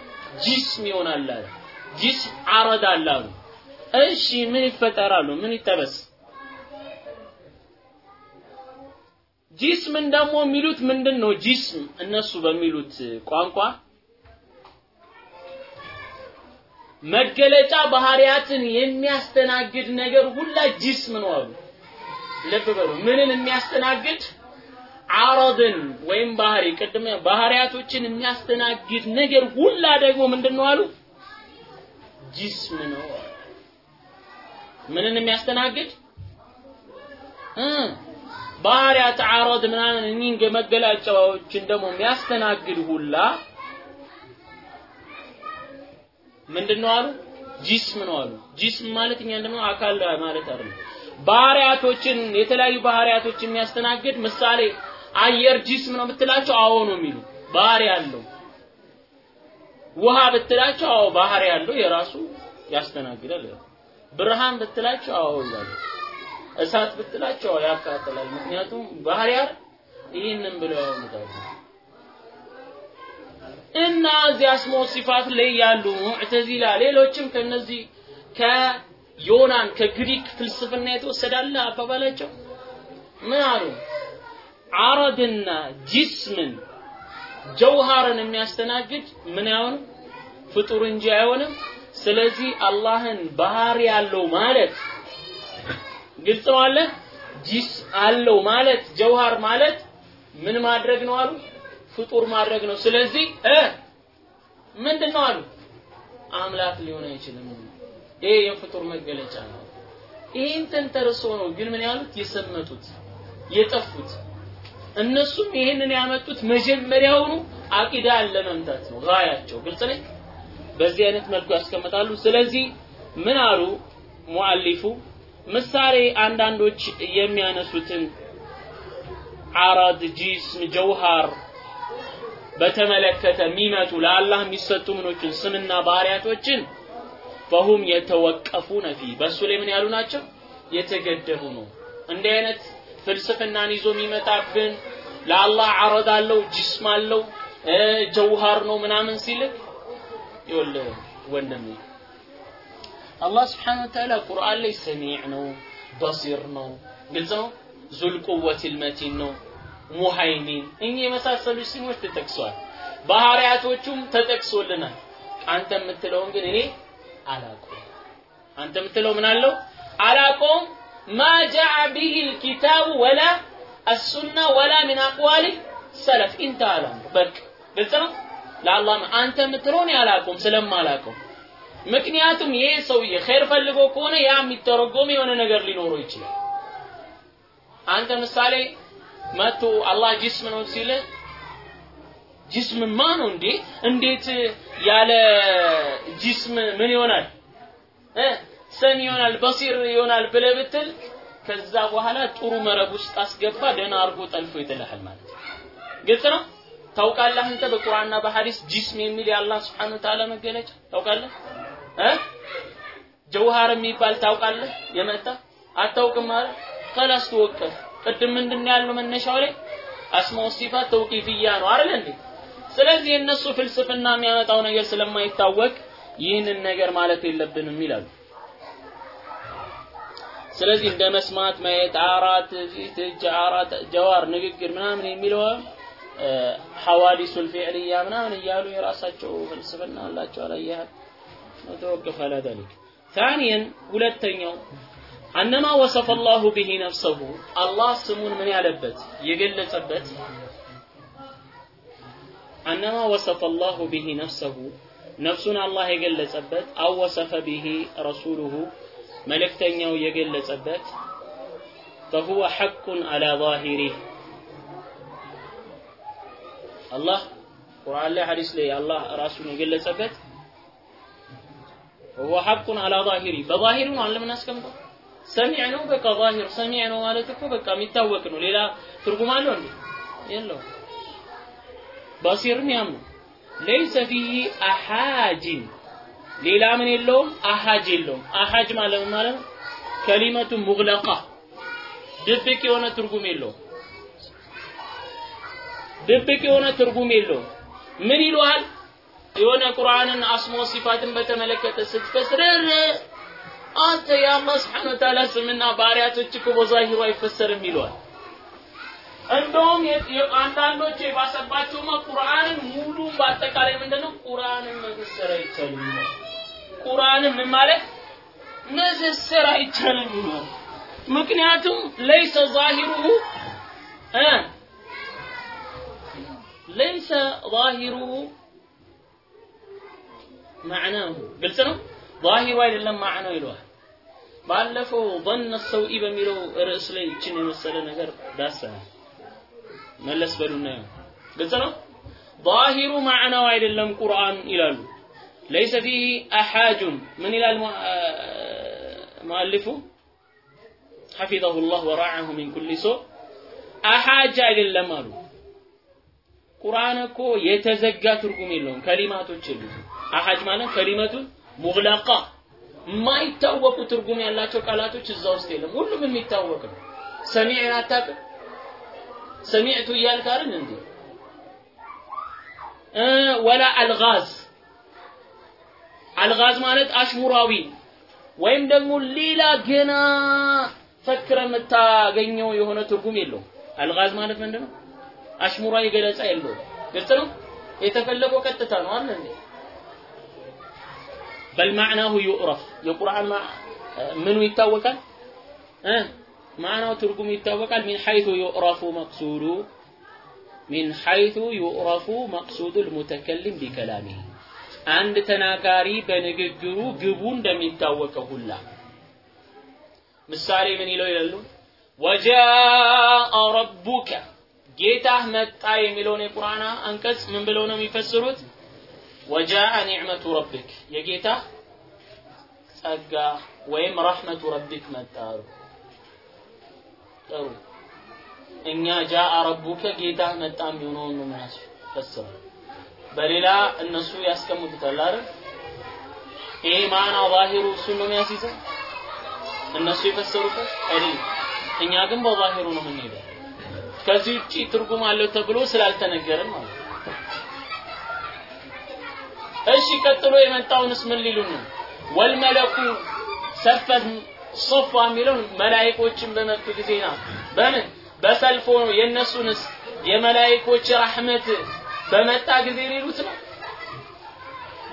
ጂስም ይሆናል አለ። ጂስም አረድ አለ አሉ። እሺ ምን ይፈጠራሉ? ምን ይጠበስ? ጂስምን ደግሞ የሚሉት ምንድን ነው ጂስም እነሱ በሚሉት ቋንቋ መገለጫ ባህሪያትን የሚያስተናግድ ነገር ሁላ ጂስም ነው አሉ ልብ በሉ። ምንን የሚያስተናግድ? አረድን ወይም ባህሪ። ቅድም ባህሪያቶችን የሚያስተናግድ ነገር ሁላ ደግሞ ምንድን ነው አሉ? ጂስም ነው። ምንን የሚያስተናግድ? ባህሪያት አረድ ምናምን እኒህን መገለጫዎችን ደግሞ የሚያስተናግድ ሁላ ምንድነው አሉ? ጂስም ነው አሉ። ጂስም ማለት እኛ ደግሞ አካል ማለት አይደለም ባህሪያቶችን የተለያዩ ባህሪያቶችን የሚያስተናግድ ምሳሌ አየር ጂስም ነው ብትላቸው አዎ ነው የሚሉ። ባህሪ ያለው ውሃ ብትላቸው አዎ ባህሪ ያለው የራሱ ያስተናግዳል። ብርሃን ብትላቸው አዎ ይላሉ። እሳት ብትላቸው ያቃጥላል። ምክንያቱም ባህሪ አይደል ይህንን ብለው ያወጣሉ እና እዚህ አስሞ ሲፋት ላይ ያሉ ሙዕተዚላ ሌሎችም ከነዚህ ከዮናን ከግሪክ ፍልስፍና የተወሰዳለ አባባላቸው ምን አሉ? አረድና ጂስምን ጀውሃርን የሚያስተናግድ ምን አይሆንም? ፍጡር እንጂ አይሆንም። ስለዚህ አላህን ባህሪ ያለው ማለት ግልጽ ነው አለ? ጂስ አለው ማለት ጀውሃር ማለት ምን ማድረግ ነው አሉ? ፍጡር ማድረግ ነው። ስለዚህ እ ምንድን ነው አሉ? አምላክ ሊሆን አይችልም ይሄ የፍጡር መገለጫ ነው። ይህን ተንተርሶ ነው ግን ምን ያሉት? የሰመጡት የጠፉት። እነሱም ይህንን ያመጡት መጀመሪያውኑ አቂዳን ለመምታት ነው ጋያቸው ግልጽ ነኝ? በዚህ አይነት መልኩ ያስቀምጣሉ። ስለዚህ ምን አሉ ሙአሊፉ? ምሳሌ አንዳንዶች የሚያነሱትን አራድ ጂስም ጀውሃር በተመለከተ የሚመጡ ለአላህ የሚሰጡ ምኖችን ስምና ባህሪያቶችን ፈሁም የተወቀፉነ ፊ። በእሱ ላይ ምን ያሉ ናቸው? የተገደቡ ነው። እንዲህ አይነት ፍልስፍናን ይዞ የሚመጣብን ለአላህ አረድ አለው ጅስም አለው ጀውሃር ነው ምናምን ሲልክ ይኸውልህ ወንድሜ አላህ ስብሓን ወተዓላ ቁርአን ላይ ሰሚዕ ነው በሲር ነው። ግልጽ ነው? ዙል ልመቲን ነው ሙሃይሚን። እኚህ የመሳሰሉ ስሞች ተጠቅሷል። ባህሪያቶቹም ተጠቅሶልናል። አንተ የምትለውን ግን እኔ አላውቀውም። አንተ የምትለው ምን አለው? አላውቀውም። ማ ጃአ ቢሂ ልኪታቡ ወላ አሱና ወላ ምን አቅዋሊ ሰለፍ ኢንተ አላም በቃ ግልጽ ነው? ለአላህ አንተ የምትለውን አላውቀውም ስለማላውቀው። ምክንያቱም ይሄ ሰውዬ ኸይር ፈልጎ ከሆነ ያ የሚተረጎም የሆነ ነገር ሊኖረው ይችላል። አንተ ምሳሌ መቶ አላህ ጅስም ነው ሲል ጅስምማ ነው እንዴ? እንዴት ያለ ጅስም ምን ይሆናል? ሰሚ ይሆናል በሲር ይሆናል ብለህ ብትል ከዛ በኋላ ጥሩ መረብ ውስጥ አስገባ ደህና አርጎ ጠልፎ ይጥልሃል ማለት ግልጽ ነው? ታውቃለህ አንተ በቁርአንና በሐዲስ ጂስም የሚል የአላህ Subhanahu Ta'ala መገለጫ? ታውቃለህ? እ? ጀውሃር የሚባል ታውቃለህ? የመጣ? አታውቅም ማለት ከላስ ተወቀፍ ቅድም ምንድን ያልነው መነሻው ላይ? አስማው ሲፋት ተውቂፍያ ነው አይደል እንዴ? ስለዚህ የእነሱ ፍልስፍና የሚያመጣው ነገር ስለማይታወቅ ይህንን ነገር ማለት የለብንም ይላሉ ስለዚህ እንደ መስማት ማየት አራት ፊት እጅ አራት ጀዋር ንግግር ምናምን የሚለው ሐዋዲሱል ፊዕልያ ምናምን እያሉ የራሳቸው ፍልስፍና አላቸው አላየሃል ወተወቅፍ አላ ذلك ثانيا ሁለተኛው አነማ ወሰፈ الله به نفسه አላህ ስሙን ምን ያለበት የገለጸበት أنما وصف الله به نفسه. نفسنا الله يقل لسبت أو وصف به رسوله. ملك تنيو يقل لسبت فهو حق على ظاهره. الله قرآن الله حديث لي الله رسوله يقل لسبت هو حق على ظاهره. بظاهره معلم الناس كم؟ سمعنا بك ظاهر. سمعنا مالتك بك ميتوكنا للا ترقمان لون يلو በሲርን ያምኑ ለይሰ ፊሂ አሃጅን ሌላ ምን የለውም? አሃጅ የለውም። አሃጅ ማለት ማለት ከሊመቱ ሙግለቃ ድብቅ የሆነ ትርጉም የለውም። ድብቅ የሆነ ትርጉም የለውም። ምን ይለዋል የሆነ ቁርአንን አስሞ ሲፋትን በተመለከተ ስትፈስረር አንተ የአላህ ስብሐነ ወተዓላ ስምና ባህሪያቶች እኮ በዛሂሩ አይፈሰርም ይለዋል እንደውም አንዳንዶች የባሰባቸውማ ቁርአንን ሙሉ በአጠቃላይ ምንድነው ቁርአንን መፈሰር አይቻልም ቁርአንን ምን ማለት መፈሰር አይቻልም ይላል ምክንያቱም ለይሰ ዛሂሩሁ እ ለይሰ ዛሂሩሁ ማዕናሁ ግልጽ ነው ዛሂሩ አይደለም ማዕናው ይለዋል ባለፈው ظن السوء በሚለው ርዕስ ላይ ይችን የመሰለ ነገር ዳሰናል መለስ በሉና ግልጽ ነው? ظاهሩ ማዕናው አይደለም ቁርአን ይላሉ። ለይሰ ፊህ አሓጁን። ምን ይላል ሙአሊፉ? ሐፊظሁ ላህ ወራዓሁ ሚን ኩሊ ሶ አሓጅ አይደለም አሉ። ቁርአን እኮ የተዘጋ ትርጉም የለውም። ከሊማቶች የሉት አሓጅ ማለት ከሊመቱ ሙግለቃ። የማይታወቁ ትርጉም ያላቸው ቃላቶች እዛ ውስጥ የለም። ሁሉም የሚታወቅ ነው። ሰሚዕን አታውቅም? ሰሚዕቱ እያልክ አይደል ወላ አልጋዝ። አልጋዝ ማለት አሽሙራዊ ወይም ደግሞ ሌላ ገና ፈክረ የምታገኘው የሆነ ትርጉም የለውም። አልጋዝ ማለት ምንድነው? አሽሙራዊ ገለጻ የለውም። ግልጽ ነው? የተፈለገው ቀጥታ ነው አለ እንዴ? بل معناه يعرف። የቁርአን ምኑ ይታወቃል? እ ማዕናው ትርጉሙ ይታወቃል? من حيث يعرف مقصود? من حيث يعرف مقصود المتكلم بكلامه አንድ ተናጋሪ በንግግሩ ግቡ እንደሚታወቀው ሁላ። ምሳሌ ምን ይለው ይላሉ? وجاء ربك ጌታህ መጣ የሚለውን የቁርአን አንቀጽ ምን ብለው ነው የሚፈስሩት? ወጃአ ኒዕመቱ ረብክ የጌታ ጸጋ ወይም ረሕመቱ ረቢክ መጣ ጥሩ እኛ ጃአ ረቡከ ጌታህ መጣ የሚሆነውን ነው ምናስፈስረው በሌላ እነሱ ያስቀምጡታል አይደል? ይሄ ማና ዛሂሩ እሱን ነው የሚያስይዘው? እነሱ የፈሰሩበት አይደል እኛ ግን በዛሂሩ ነው የምንሄደው። ከዚህ ውጪ ትርጉም አለው ተብሎ ስላልተነገረን ማለት እሺ ቀጥሎ የመጣውንስ ምን ሊሉን والملك صفا صفا የሚለው መላእክቶችን በመጡ ጊዜ ነው። በምን? በሰልፎ ነው የነሱንስ የመላእክቶች ረህመት በመጣ ጊዜ ሊሉት ነው?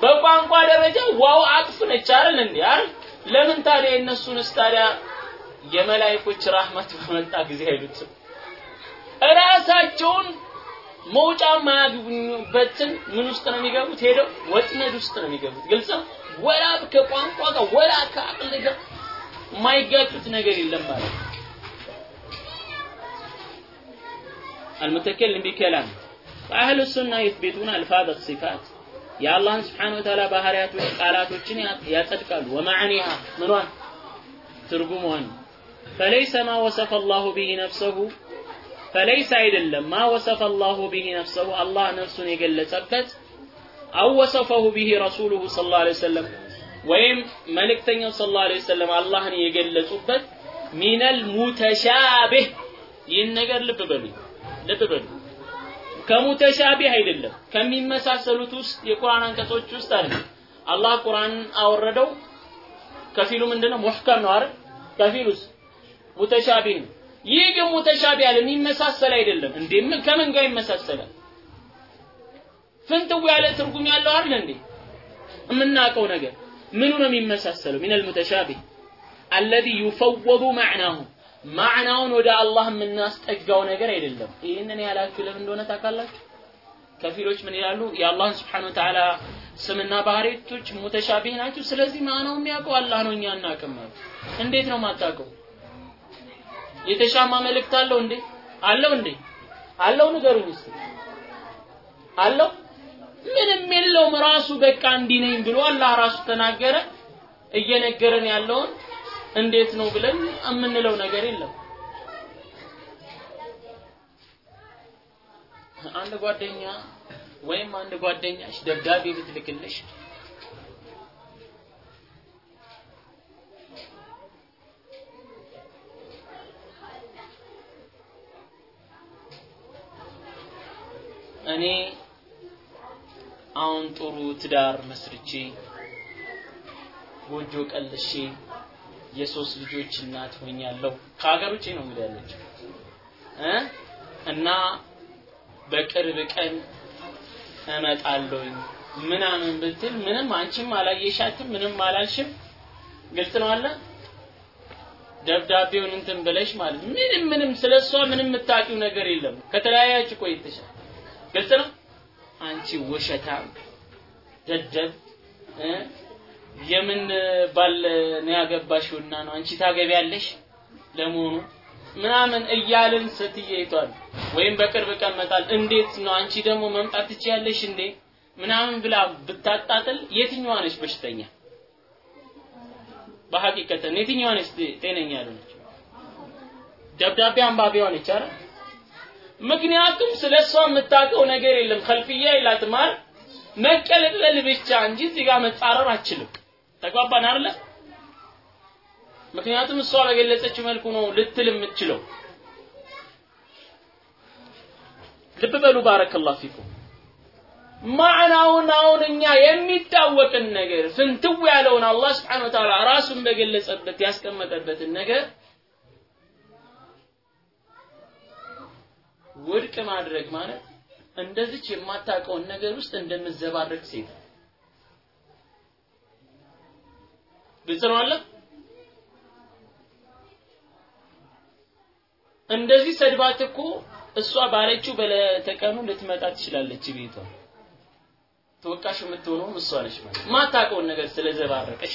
በቋንቋ ደረጃ واو عطف ነች አይደል እንዴ? አይደል? ለምን ታዲያ የነሱንስ ታዲያ የመላእክቶች ረህመት በመጣ ጊዜ አይሉትም እራሳቸውን መውጫ ማያገኙበትን ምን ውስጥ ነው የሚገቡት? ሄደው ወጥመድ ውስጥ ነው የሚገቡት። ግልጽ ወላ ከቋንቋ ጋር ወላ ከአቅል ጋር የማይጋጩት ነገር የለም ማለት ነው። المتكلم بكلام فأهل السنة يثبتون ألفاظ الصفات يا الله سبحانه وتعالى ባህሪያት ቃላቶችን ያጸድቃሉ ومعانيها ምኗን ትርጉሟን فليس ما وصف الله به نفسه فليس አይደለም ما وصف الله به نفسه الله ነፍሱን የገለጸበት أو وصفه به رسوله صلى الله عليه وسلم ወይም መልእክተኛው ሰለላሁ ዐለይሂ ወሰለም አላህን የገለጹበት ሚነል ሙተሻቢህ። ይህን ነገር ልብ በሉ ልብ በሉ። ከሙተሻቢህ አይደለም ከሚመሳሰሉት ውስጥ የቁርአን አንቀጾች ውስጥ አይደለም አላህ ቁርአን አወረደው። ከፊሉ ምንድነው? ሙህከም ነው አይደል? ከፊሉስ ሙተሻቢህ ነው። ይህ ግን ሙተሻቢህ ያለ የሚመሳሰል አይደለም። እንዴ ከምን ጋር ይመሳሰላል? ፍንትው ያለ ትርጉም ያለው አይደል እንዴ? የምናውቀው ነገር ምኑ ነው የሚመሳሰለው? ሚን አልሙተሻቢህ አለዚ ዩፈወዱ ማዕናሁ። ማዕናውን ወደ አላህ የምናስጠጋው ነገር አይደለም። ይህንን ያላችሁ ለምን እንደሆነ ታውቃላችሁ? ከፊሎች ምን ይላሉ? የአላህን ስብሓን ወተዓላ ስምና ባህሪቶች ሙተሻቢህ ናቸው። ስለዚህ ማዕናው የሚያውቀው አላህ ነው እኛ አናውቅም እንዴት ነው ማታውቀው የተሻማ መልእክት አለው እንዴ? አለው እንዴ? አለው ንገሩኝ እስኪ አለው ምንም የለውም። ራሱ በቃ እንዲህ ነኝ ብሎ አላህ ራሱ ተናገረ። እየነገረን ያለውን እንዴት ነው ብለን የምንለው ነገር የለም። አንድ ጓደኛ ወይም አንድ ጓደኛሽ ደብዳቤ ብትልክልሽ እኔ አሁን ጥሩ ትዳር መስርቼ ጎጆ ቀልሼ የሶስት ልጆች እናት ሆኛለሁ። ከሀገር ውጭ ነው እንግዲህ እና በቅርብ ቀን እመጣለሁኝ ምናምን ብትል ምንም አንቺም አላየሻትም፣ ምንም አላልሽም። ግልጽ ነው አለ ደብዳቤውን እንትን ብለሽ ማለት ምንም ምንም ስለሷ ምንም የምታውቂው ነገር የለም። ከተለያያችሁ ቆይተሻል። ግልጽ ነው። አንቺ ውሸታም ደደብ የምን ባል ነው ያገባሽውና ነው? አንቺ ታገቢያለሽ ለመሆኑ? ምናምን እያልን ስትዬቷል ወይም በቅርብ ቀን መጣል። እንዴት ነው? አንቺ ደግሞ መምጣት ትችያለሽ እንዴ? ምናምን ብላ ብታጣጥል የትኛዋ ነች በሽተኛ? በሐቂቀተን የትኛዋ ነች? ጤነኛ ያልሆነች ደብዳቤ አንባቢዋ ነች አይደል ምክንያቱም ስለ እሷ የምታውቀው ነገር የለም። ከልፍያ የላትም አይደል መቀለቅለል ብቻ እንጂ እዚህ ጋር መጻረር አችልም ተግባባን አይደለ? ምክንያቱም እሷ በገለጸችው መልኩ ነው ልትል የምትችለው። ልብ በሉ ባረከላሁ ፊኩም። ማዕናውን አሁን እኛ የሚታወቅን ነገር ፍንትው ያለውን አላህ ስብሓን ወተዓላ ራሱን በገለጸበት ያስቀመጠበትን ነገር ውድቅ ማድረግ ማለት እንደዚች የማታውቀውን ነገር ውስጥ እንደምዘባረቅ ሴት ግልጽ ነው አለ እንደዚህ ሰድባት እኮ እሷ ባለችው በለተቀኑ ልትመጣ ትችላለች ቤቷ። ተወቃሽ የምትሆነውም እሷ ነች ማለት ማታውቀውን ነገር ስለዘባረቀች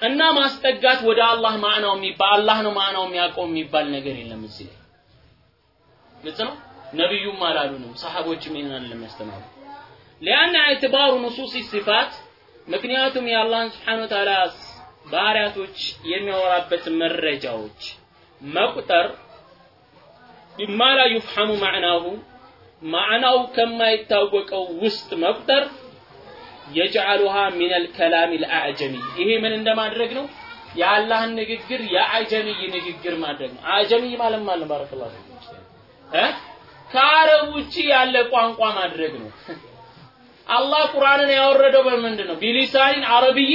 እና ማስጠጋት ወደ አላህ ማዕናው የሚባል አላህ ነው ማዕናው የሚያውቀው የሚባል ነገር የለም እዚህ ላይ። ግልጽ ነው? ነቢዩም አላሉንም ሰሃቦችም ይህን አይደለም ያስተማሩ ሊአነ ኢዕትባሩ ኑሱስ ሲፋት ምክንያቱም የአላህን ስብሓን ወተዓላ ባህሪያቶች የሚያወራበት መረጃዎች መቁጠር ቢማ ዩፍሐሙ ማዕናሁ ማዕናው ከማይታወቀው ውስጥ መቁጠር የጅዓሉሃ ሚን አልከላም ልአዕጀሚ። ይሄ ምን እንደማድረግ ነው? የአላህን ንግግር የአጀሚይ ንግግር ማድረግ ነው። አጀሚይ ማለት ማለት ባረከላ እ? ከአረብ ውጪ ያለ ቋንቋ ማድረግ ነው። አላህ ቁርአንን ያወረደው በምንድን ነው ቢሊሳኒን አረብይ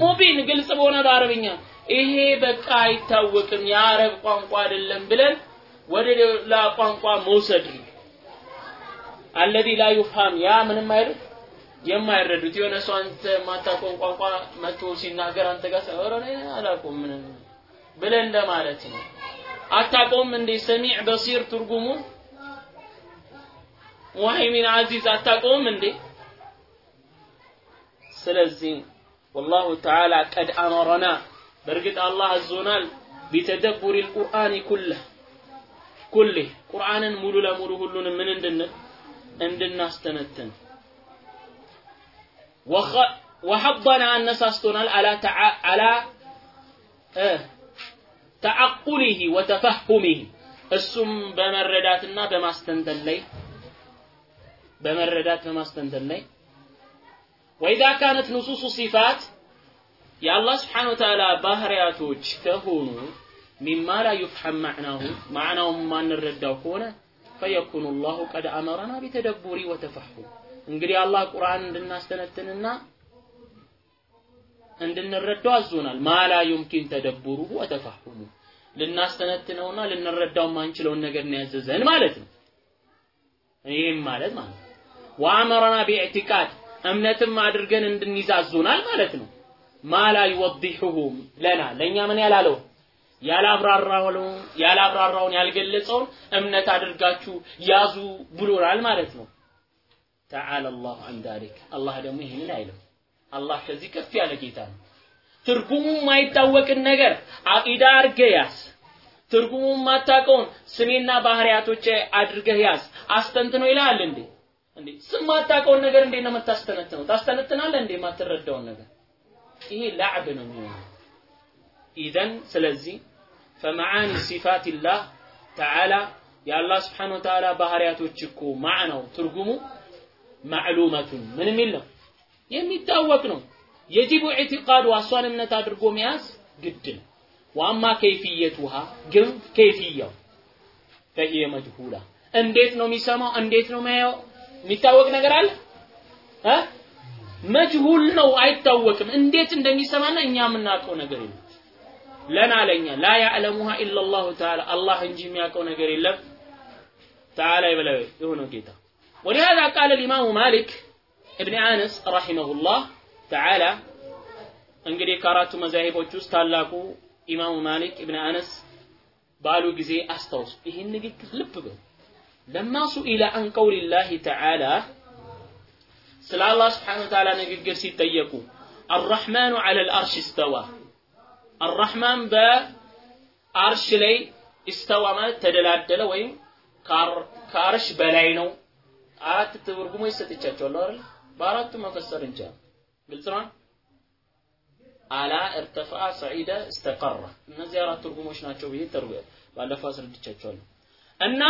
ሙቢን ግልጽ በሆነ በአረብኛ ይሄ በቃ አይታወቅም የአረብ ቋንቋ አይደለም ብለን ወደ ሌላ ቋንቋ መውሰድ ነው። አለዚ ላ ዩፍሃም ያ ምንም አይደል የማይረዱት የሆነ ሰው አንተ ማታቆን ቋንቋ መጥቶ ሲናገር አንተ ጋር ሰወረነ አላቆም ምን ብለን ለማለት ነው። አታቆም እንዴ? ሰሚዕ በሲር ትርጉሙ ሙሀይሚን አዚዝ አታቆም እንዴ? ስለዚህ ወላሁ ተዓላ ቀድ አመረና በእርግጥ አላህ አዞናል። ቢተደቡሪ ልቁርአን ኩለህ ኩሌ ቁርአንን ሙሉ ለሙሉ ሁሉንም ምን እንድንል? እንድናስተነትን። ወሐበና አነሳስቶናል። አላ ተዓቁሊህ ወተፈሁሚህ እሱም በመረዳትና በማስተንተን ላይ በመረዳት በማስተንተን ላይ። ወኢዛ ካነት ንሱሱ ሲፋት የአላህ ስብሓነ ወተዓላ ባህሪያቶች ከሆኑ مما لا يفهم معناه ማዕናውን ማንረዳው ከሆነ فيكون الله قد أمرنا بتدبر وتفهم እንግዲህ አላህ ቁርአን እንድናስተነትንና እንድንረዳው አዞናል። ما لا يمكن تدبره وتفهمه ልናስተነትነውና ልንረዳው ማንችለውን ነገር ነው ማለት ነው። ይህም ማለት ማለት وأمرنا باعتقاد እምነትም አድርገን እንድንይዝ አዞናል ማለት ነው። ማላ ይወዲሑሁም ለና ለእኛ ምን ያላለው? ያላብራራውን ያልገለጸውን እምነት አድርጋችሁ ያዙ ብሎናል ማለት ነው ተዓላ አላሁ አን ዛሊክ አላህ ደግሞ ይህንን አይልም። አላህ ከዚህ ከፍ ያለ ጌታ ነው። ትርጉሙ የማይታወቅን ነገር አቂዳ አድርገህ ያዝ። ትርጉሙ የማታውቀውን ስሜና ባህሪያቶች አድርገህ ያዝ። አስተንትኖ ይልሃል እንዴ? እንዴ ስም ማታውቀውን ነገር እንዴት ነው የምታስተነትነው? ታስተነትናለህ እንዴ የማትረዳውን ነገር? ይሄ ላዕብ ነው የሚሆነው። ኢዘን ስለዚህ ፈመዓኒ ሲፋቲላህ ተዓላ የአላህ ስብሓን ወተዓላ ባህሪያቶች እኮ ማዕናው ትርጉሙ ማዕሉመቱን ምን የሚል ነው የሚታወቅ ነው። የጅቡ ኢዕቲቃዱ እሷን እምነት አድርጎ መያዝ ግድ ነው። ዋማ ከይፍየቱሃ ግን ከይፍያው ፈሂየ መጅሁላ እንዴት ነው የሚሰማው? እንዴት ነው የሚያየው? የሚታወቅ ነገር አለ? መጅሁል ነው አይታወቅም። እንዴት እንደሚሰማና እኛ የምናውቀው ነገር የለም። ለና ለኛ ላ ያዕለሙሃ ኢላላሁ ተዓላ። አላህ እንጂ የሚያውቀው ነገር የለም። ተዓላ የበላይ የሆነው ጌታ ولهذا قال الإمام مالك ابن أنس رحمه الله تعالى እንግዲህ ከአራቱ መዛሂቦች ውስጥ ታላቁ ኢማሙ ማሊክ ኢብን አነስ ባሉ ጊዜ አስታውሱ ይህን ንግግር ልብ በሉ ለማ ሱኢለ አን ቀውሊላሂ ተዓላ ስለ አላህ ስብሓነ ወተዓላ ንግግር ሲጠየቁ አራሕማኑ ዐለ ልአርሽ እስተዋ አራሕማን በአርሽ ላይ እስተዋ ማለት ተደላደለ ወይም ከአርሽ በላይ ነው አራት ትርጉሞች ሰጥቻቸዋለሁ አይደል? በአራቱ መፈሰር እንችላለን። ግልጽ ነው? አላ እርተፈአ ሰዒደ እስተቀረ። እነዚህ አራት ትርጉሞች ናቸው ብዬ ተርጉ ባለፈው አስረድቻቸዋለሁ። እና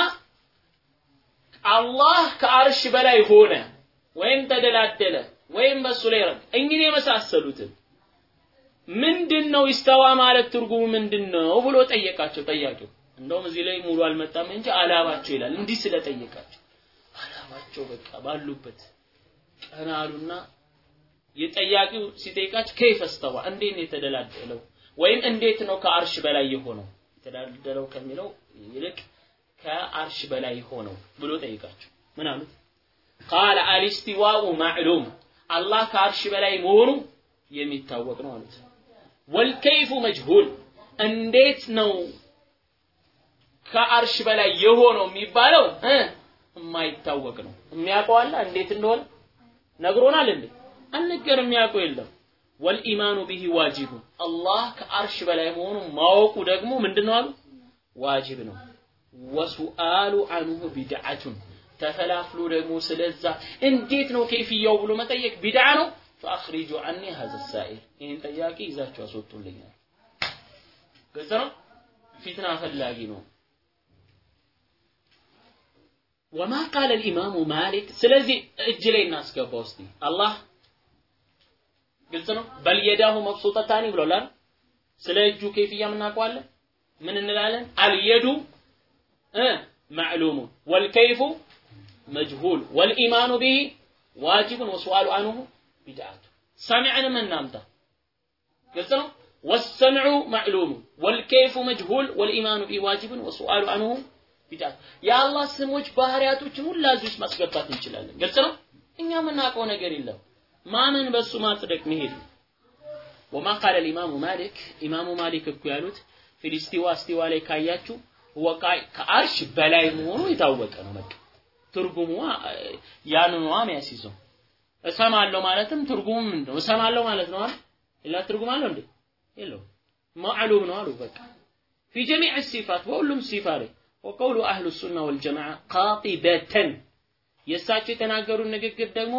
አላህ ከአርሽ በላይ ሆነ ወይም ተደላደለ ወይም በሱ ላይ ረግ እንግዲህ የመሳሰሉትን ምንድን ነው ይስተዋ ማለት ትርጉሙ ምንድን ነው ብሎ ጠየቃቸው ጠያቂው። እንደውም እዚህ ላይ ሙሉ አልመጣም እንጂ አላባቸው ይላል። እንዲህ ስለጠየቃቸው አላባቸው በቃ ባሉበት ቀና አሉና የጠያቂው ሲጠይቃቸው ከይፈ እስተዋ እንዴት ነው የተደላደለው? ወይም እንዴት ነው ከአርሽ በላይ የሆነው? የተደላደለው ከሚለው ይልቅ ከአርሽ በላይ ሆነው ብሎ ጠይቃቸው። ምን አሉት? ቃለ አልስቲዋኡ ማዕሉም አላህ ከአርሽ በላይ መሆኑ የሚታወቅ ነው አሉት። ወልከይፉ መጅሁል እንዴት ነው ከአርሽ በላይ የሆነው የሚባለው የማይታወቅ ነው። የሚያውቀው አለ? እንዴት እንደሆነ ነግሮናል እንዴ? አልነገር የሚያውቀው የለም። ወልኢማኑ ቢሂ ዋጅቡ አላህ ከአርሽ በላይ መሆኑ ማወቁ ደግሞ ምንድነው አሉ? ዋጅብ ነው። ወሱአሉ አንሁ ቢድዓቱን ተፈላፍሎ ደግሞ ስለዛ እንዴት ነው ከይፍያው ብሎ መጠየቅ ቢድዓ ነው? ፈአኽሪጁ አኒ ሀዘ ሳኢል ይህን ጠያቂ ይዛቸው አስወጡልኛል። ግልጽ ነው? ፊትና ፈላጊ ነው ወማ ቃለ ልኢማሙ ማሊክ ስለዚህ እጅ ላይ እናስገባ ውስጥ አላህ ግልጽ ነው በል የዳሁ መብሱጠታኒ ብሎላል ስለ እጁ ከይፍያ ምናውቀዋለን ምን እንላለን አልየዱ معلوم والكيف مجهول والإيمان به واجب وسؤال عنه بدعة سمعنا من نامتا قلت والسمع معلوم والكيف مجهول والإيمان به واجب وسؤال عنه ቢዳት የአላህ ስሞች ባህሪያቶችን ሁላ እዚህ ማስገባት እንችላለን። ግልጽ ነው። እኛ የምናውቀው ነገር የለም። ማመን በሱ ማጽደቅ መሄድ ነው። ወማ ቃለ ኢማሙ ማሊክ ኢማሙ ማሊክ እኮ ያሉት ፊልስቲዋ እስቲዋ ላይ ካያችሁ ወቃይ ከአርሽ በላይ መሆኑ የታወቀ ነው። በቃ ትርጉሙ ያንኑ የሚያስይዘው እሰማለሁ ማለትም ትርጉሙ ምንድነው? እሰማለሁ ማለት ነው አይደል? ሌላ ትርጉም አለው እንዴ? የለው ማዕሉም ነው አሉ። በቃ ፊ ጀሚዕ ሲፋት በሁሉም ሲፋ ላይ ወቀውሉ አህሉ ሱና ወልጀማዓ ቃጢበተን የእሳቸው የተናገሩት ንግግር ደግሞ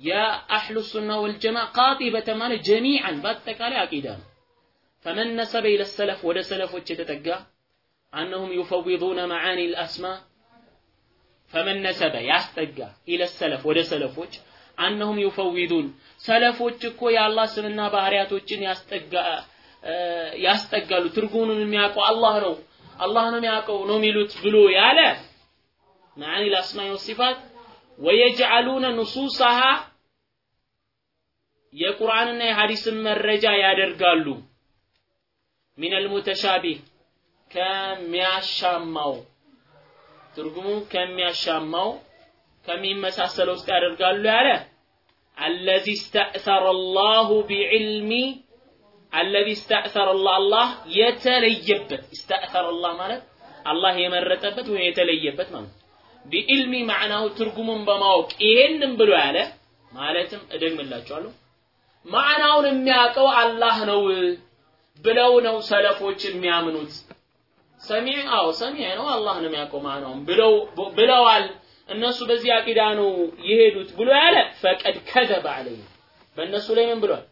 የአህሉ ሱና ወልጀማዓ ቃጢበተን ማለት ጀሚዓን በአጠቃላይ አቂዳ ነው። ፈመን ነሰበ ኢለ ሰለፍ ወደ ሰለፎች የተጠጋ አነሁም ዩፈዊዱነ መዓኒ ልአስማ ፈመን ነሰበ ያስጠጋ ኢለ ሰለፍ ወደ ሰለፎች አነሁም ዩፈዊዱን። ሰለፎች እኮ የአላህ ስምና ባህሪያቶችን ያስጠጋ ያስጠጋሉ። ትርጉሙን የሚያውቀው አላህ ነው አላህ ነው የሚያውቀው ነው የሚሉት ብሎ ያለ መዓኒ ልአስማኢ ወሲፋት ወየጅዓሉነ ኑሱሳሃ የቁርአንና የሐዲስን መረጃ ያደርጋሉ። ሚነል ሙተሻቢህ ከሚያሻማው ትርጉሙ ከሚያሻማው ከሚመሳሰለው ውስጥ ያደርጋሉ ያለ አለዚ ስተእሰረ አላሁ ቢዕልሚ አለዚ ስተእሰረ አላህ የተለየበት። ስተእሰረ አላህ ማለት አላህ የመረጠበት ወይም የተለየበት ማለት ቢዕልሚ ማዕናው ትርጉሙን በማወቅ ይሄንን ብሎ ያለ ማለትም እደግምላችኋለሁ ማዕናውን የሚያውቀው አላህ ነው ብለው ነው ሰለፎች የሚያምኑት። ሰሚዕ አዎ ሰሚዕ ነው። አላህ ነው የሚያውቀው ማዕናውን ብለው ብለዋል። እነሱ በዚህ አቂዳ ነው የሄዱት ብሎ ያለ ፈቀድ ከዘበ አለኝ በእነሱ ላይ ምን ብሏል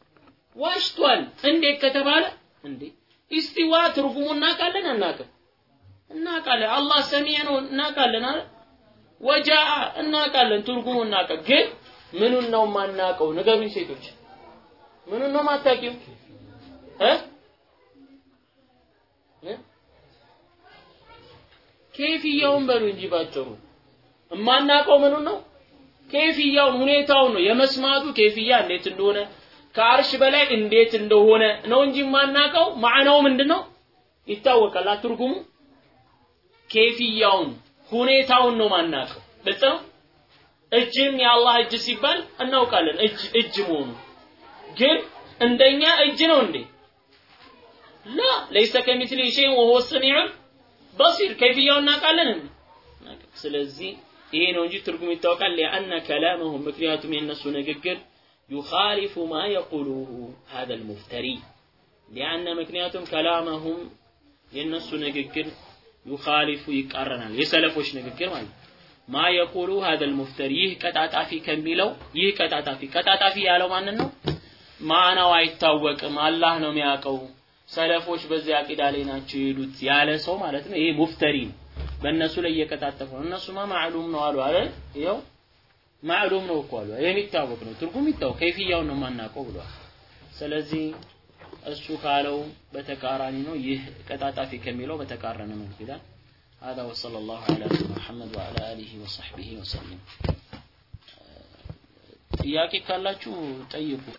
ዋሽቷል። እንዴት ከተባለ እንዴ? ኢስቲዋ ትርጉሙ እናውቃለን አናውቅም? እናውቃለን። አላህ ሰሚዕ ነው እናውቃለን አይደል? ወጃአ እናውቃለን ትርጉሙ እናውቃለን ግን ምኑን ነው የማናውቀው? ንገሩኝ ሴቶች። ምኑን ነው ማታውቂው እ? ኬፍያውን በሉ እንጂ ባጭሩ። እማናውቀው ምኑን ነው? ኬፍያውን ሁኔታውን ነው? የመስማቱ ኬፍያ እንዴት እንደሆነ ከአርሽ በላይ እንዴት እንደሆነ ነው እንጂ የማናውቀው። ማዕናው ምንድነው? ይታወቃል። ትርጉሙ ኬፍያውን ሁኔታውን ነው ማናውቀው ግልጽ ነው? እጅም የአላህ እጅ ሲባል እናውቃለን። እጅ እጅ መሆኑ። ግን እንደኛ እጅ ነው እንዴ? ላ ለይሰ ከሚስሊ ሸይን ወሁወ ሰሚዑል በሲር። ከይፍያውን እናውቃለን። ስለዚህ ይሄ ነው እንጂ ትርጉም ይታወቃል። ሊአነ ከላመሁም ምክንያቱም የእነሱ ንግግር ዩኻሊፉ ማ የቁሉሁ ሀዘ ልሙፍተሪ ሊአነ ምክንያቱም ከላመሁም የእነሱ ንግግር ዩኻሊፉ ይቃረናል የሰለፎች ንግግር ማለት ማ የቁሉ ሀዘ ልሙፍተሪ ይህ ቀጣጣፊ ከሚለው ይህ ቀጣጣፊ ቀጣጣፊ ያለው ማንን ነው? ማዕናው አይታወቅም። አላህ ነው የሚያውቀው። ሰለፎች በዚህ አቂዳ ላይ ናቸው የሄዱት ያለ ሰው ማለት ነው። ይሄ ሙፍተሪ ነው። በእነሱ ላይ እየቀጣጠፉ ነው። እነሱማ ማዕሉም ነው አሉ አይደል? ይኸው ማዕሉም ነው እኮ አሉ የሚታወቅ ነው ትርጉም ይታወቅ ከይፍያውን ነው የማናውቀው ብሏል ስለዚህ እሱ ካለው በተቃራኒ ነው ይህ ቀጣጣፊ ከሚለው በተቃረነ መልኩ ይላል هذا وصلى الله على محمد وعلى آله وصحبه وسلم ጥያቄ ካላችሁ ጠይቁ